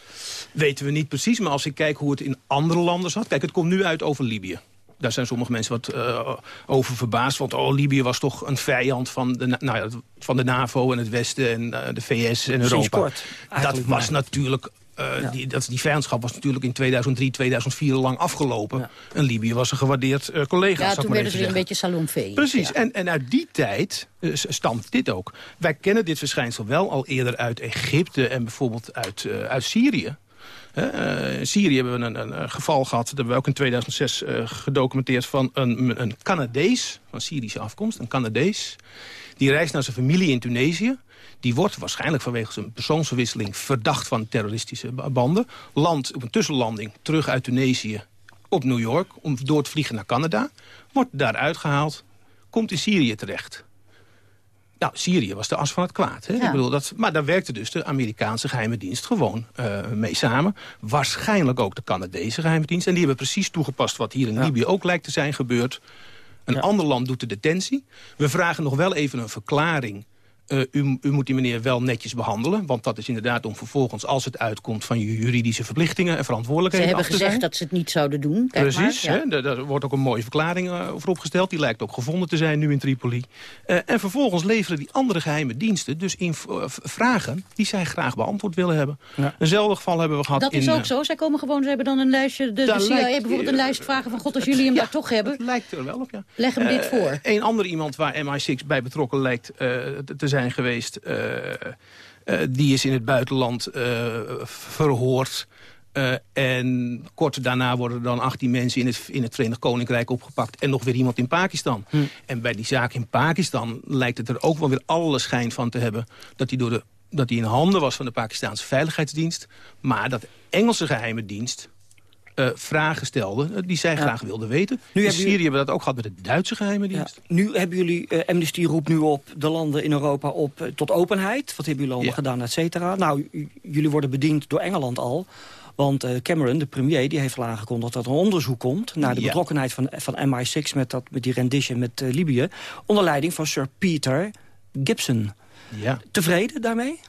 Speaker 20: Weten we niet precies, maar als ik kijk hoe het in andere landen zat... Kijk, het komt nu uit over Libië daar zijn sommige mensen wat uh, over verbaasd. Want oh, Libië was toch een vijand van de, nou ja, van de NAVO en het Westen en uh, de VS en Europa.
Speaker 13: Kort,
Speaker 20: dat was natuurlijk... Uh, ja. die, dat, die vijandschap was natuurlijk in 2003, 2004 lang afgelopen. Ja. En Libië was een gewaardeerd uh, collega.
Speaker 14: Ja, toen werden ze weer een beetje salonvee.
Speaker 20: Precies, ja. en, en uit die tijd uh, stamt dit ook. Wij kennen dit verschijnsel wel al eerder uit Egypte en bijvoorbeeld uit, uit Syrië. Uh, in Syrië hebben we een, een, geval gehad, dat hebben we ook in 2006 uh, gedocumenteerd... van een, een Canadees, van Syrische afkomst, een Canadees... die reist naar zijn familie in Tunesië. Die wordt waarschijnlijk vanwege zijn persoonsverwisseling verdacht van terroristische banden. Landt op een tussenlanding terug uit Tunesië op New York... om door te vliegen naar Canada. Wordt daar uitgehaald, komt in Syrië terecht. Nou, Syrië was de as van het kwaad. Hè? Ja. Ik bedoel, dat, maar daar werkte dus de Amerikaanse geheime dienst gewoon uh, mee samen. Waarschijnlijk ook de Canadese geheime dienst. En die hebben precies toegepast wat hier in ja. Libië ook lijkt te zijn gebeurd. Een ja. ander land doet de detentie. We vragen nog wel even een verklaring uh, u, u, moet die meneer wel netjes behandelen. Want dat is inderdaad om vervolgens, als het uitkomt... van je juridische verplichtingen en verantwoordelijkheden
Speaker 14: Ze hebben gezegd dat ze het niet zouden doen.
Speaker 20: Kijk Precies, maar, daar wordt ook een mooie verklaring uh, voor opgesteld. Die lijkt ook gevonden te zijn nu in Tripoli. Uh, en vervolgens leveren die andere geheime diensten dus in vragen... die zij graag beantwoord willen hebben. Ja. Eenzelfde geval hebben we gehad
Speaker 14: Dat is ook zo. Zij komen gewoon, ze hebben dan een lijstje... De, de CIA lijkt, bijvoorbeeld een lijst vragen van... God, als jullie hem daar toch hebben...
Speaker 20: lijkt er wel op, ja.
Speaker 14: Leg hem dit voor.
Speaker 20: Een ander iemand waar MI6 bij betrokken lijkt te zijn geweest... Uh, uh, die is in het buitenland uh, verhoord. en kort daarna worden dan 18 mensen in het, in het Verenigd Koninkrijk opgepakt. En nog weer iemand in Pakistan. Hm. En bij die zaak in Pakistan lijkt het er ook wel weer alle schijn van te hebben... dat hij, door de, dat hij in handen was van de Pakistanse Veiligheidsdienst. Maar dat de Engelse geheime dienst uh, vragen stelde uh, die zij ja. graag wilden weten. Nu in Syrië hebben we dat ook gehad met de Duitse geheime dienst.
Speaker 13: Ja. Nu hebben jullie, uh, Amnesty roept nu op de landen in Europa op tot openheid. Wat hebben jullie allemaal gedaan, et cetera? Nou, jullie worden bediend door Engeland al. Want Cameron, de premier, die heeft al aangekondigd dat er een onderzoek komt... naar de betrokkenheid van, van MI6 met, dat, met die rendition met Libië... onder leiding van Sir Peter Gibson.
Speaker 20: Ja.
Speaker 13: Tevreden daarmee?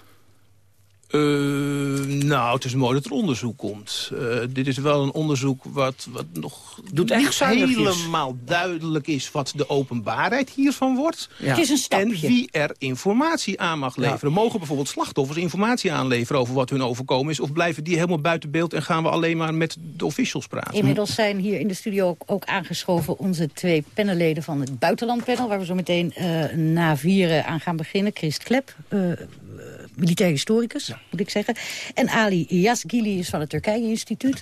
Speaker 20: Uh, nou, het is mooi dat er onderzoek komt. Uh, dit is wel een onderzoek wat, wat nog
Speaker 13: Doet
Speaker 20: niet helemaal duidelijk is... wat de openbaarheid hiervan wordt.
Speaker 14: Ja. Het is een stapje.
Speaker 20: En wie er informatie aan mag leveren. Ja. Mogen bijvoorbeeld slachtoffers informatie aanleveren... over wat hun overkomen is? Of blijven die helemaal buiten beeld... en gaan we alleen maar met de officials praten?
Speaker 14: Inmiddels zijn hier in de studio ook, ook aangeschoven... onze twee panelleden van het buitenlandpanel... waar we zo meteen uh, na vieren aan gaan beginnen. Christ Klep militair historicus, moet ik zeggen. En Ali Yazgili is van het Turkije-instituut.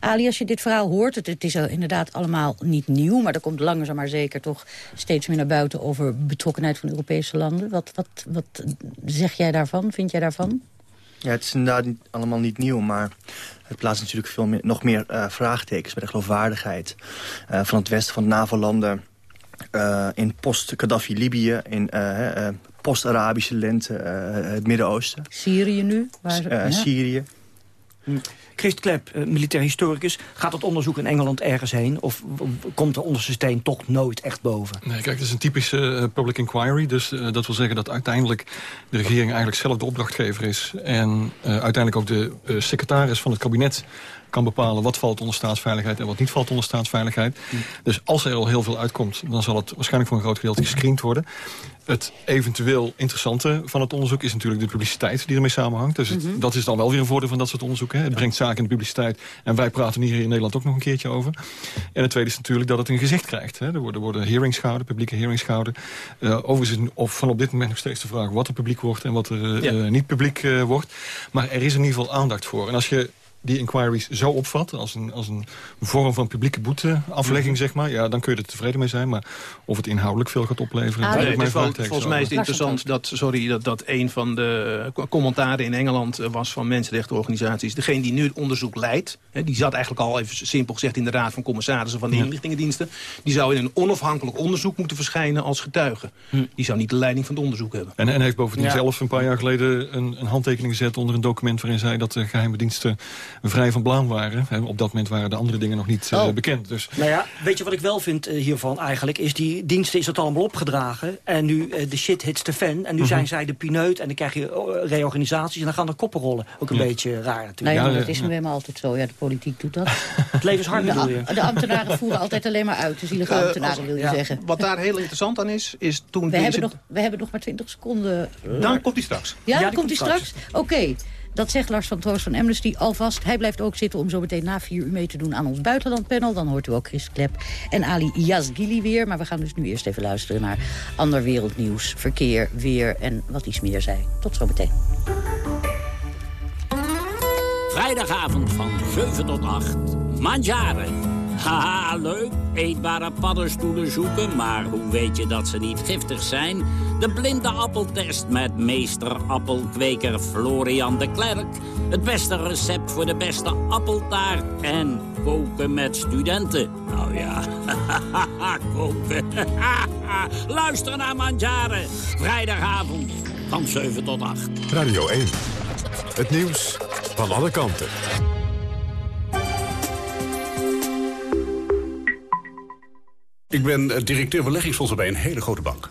Speaker 14: Ali, als je dit verhaal hoort, het, het is inderdaad allemaal niet nieuw... maar er komt langzaam maar zeker toch steeds meer naar buiten... over betrokkenheid van Europese landen. Wat, wat, wat zeg jij daarvan? Vind jij daarvan?
Speaker 21: Ja, het is inderdaad niet, allemaal niet nieuw, maar het plaatst natuurlijk veel meer, nog meer uh, vraagtekens bij de geloofwaardigheid uh, van het westen van de NAVO-landen. Uh, in post-Gaddafi Libië, in post-Arabische lente, uh, het Midden-Oosten.
Speaker 14: Syrië nu?
Speaker 21: Waar, uh, Syrië.
Speaker 13: Hm. Christ Klep, uh, militair historicus. Gaat het onderzoek in Engeland ergens heen? Of komt de onderste steen toch nooit echt boven?
Speaker 22: Nee, kijk, het is een typische uh, public inquiry. Dus uh, dat wil zeggen dat uiteindelijk de regering eigenlijk zelf de opdrachtgever is. En uiteindelijk ook de secretaris van het kabinet kan bepalen wat valt onder staatsveiligheid en wat niet valt onder staatsveiligheid. Hm. Dus als er al heel veel uitkomt, dan zal het waarschijnlijk voor een groot gedeelte gescreend worden. Het eventueel interessante van het onderzoek is natuurlijk de publiciteit die ermee samenhangt. Dus het, mm -hmm. dat is dan wel weer een voordeel van dat soort onderzoeken. Hè. Het brengt zaken in de publiciteit en wij praten hier in Nederland ook nog een keertje over. En het tweede is natuurlijk dat het een gezicht krijgt. Hè. Er worden, worden hearings gehouden, publieke hearings gehouden. Uh, overigens of van op dit moment nog steeds de vraag wat er publiek wordt en wat er uh, ja. uh, niet publiek wordt. Maar er is in ieder geval aandacht voor. En als je die inquiries zo opvat... als een, als een vorm van publieke boeteaflegging, mm. zeg maar... ja, dan kun je er tevreden mee zijn. Maar of het inhoudelijk veel gaat opleveren...
Speaker 20: Ah, nee, wel, volgens mij is het interessant dat, sorry, dat, dat een van de commentaren in Engeland... was van mensenrechtenorganisaties. Degene die nu het onderzoek leidt... Hè, die zat eigenlijk al, even simpel gezegd... in de Raad van Commissarissen van de Inlichtingendiensten... die zou in een onafhankelijk onderzoek moeten verschijnen als getuige. Hm. Die zou niet de leiding van het onderzoek hebben.
Speaker 22: En, en heeft bovendien ja. zelf een paar jaar geleden... Een, een handtekening gezet onder een document... waarin zei dat de geheime diensten vrij van blaam waren. Op dat moment waren de andere dingen nog niet uh,
Speaker 13: oh.
Speaker 22: bekend. Dus.
Speaker 13: Nou ja, weet je wat ik wel vind uh, hiervan eigenlijk? Is die diensten is het allemaal opgedragen. En nu uh, de shit hits de fan. En nu mm -hmm. zijn zij de pineut. En dan krijg je reorganisaties. En dan gaan er koppen rollen. Ook een ja. beetje raar natuurlijk.
Speaker 14: Nou ja, dat is nu helemaal altijd zo. Ja, de politiek doet dat.
Speaker 13: het leven is hard, bedoel je?
Speaker 14: De ambtenaren voeren altijd alleen maar uit. De zielige ambtenaren als, wil je ja. zeggen.
Speaker 20: Wat daar heel interessant aan is, is toen...
Speaker 14: We, hebben, nog, we hebben nog maar 20 seconden.
Speaker 20: Dan komt hij straks.
Speaker 14: Ja, dan komt hij straks? Oké. Okay. Dat zegt Lars van Troost van Amnesty alvast. Hij blijft ook zitten om zo meteen na vier uur mee te doen aan ons buitenlandpanel. Dan hoort u ook Chris Klep en Ali Yazgili weer. Maar we gaan dus nu eerst even luisteren naar ander wereldnieuws, verkeer, weer en wat iets meer zei. Tot zo meteen.
Speaker 23: Vrijdagavond van 7 tot 8. Mandjaren. Haha, leuk. Eetbare paddenstoelen zoeken, maar hoe weet je dat ze niet giftig zijn? De blinde appeltest met meester appelkweker Florian de Klerk. Het beste recept voor de beste appeltaart. En koken met studenten. Nou ja, koken. Luister naar Mandjaren. Vrijdagavond van 7 tot 8.
Speaker 1: Radio 1. Het nieuws van alle kanten.
Speaker 24: Ik ben directeur beleggingsfondsen bij een hele grote bank.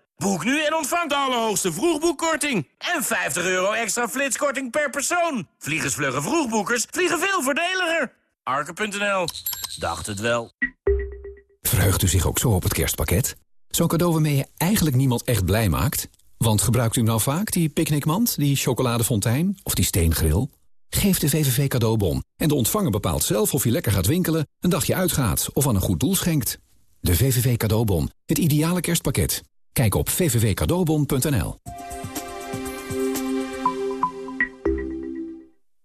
Speaker 25: Boek nu en ontvang de allerhoogste vroegboekkorting. En 50 euro extra flitskorting per persoon. Vliegensvluggen vroegboekers vliegen veel voordeliger. Arke.nl. Dacht het wel.
Speaker 24: Verheugt u zich ook zo op het kerstpakket? Zo'n cadeau waarmee je eigenlijk niemand echt blij maakt? Want gebruikt u nou vaak die picknickmand, die chocoladefontein of die steengril? Geef de VVV cadeaubon en de ontvanger bepaalt zelf of je lekker gaat winkelen, een dagje uitgaat of aan een goed doel schenkt. De VVV cadeaubon, het ideale kerstpakket. Kijk op vvvcadeaubon.nl.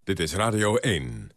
Speaker 1: Dit is Radio 1.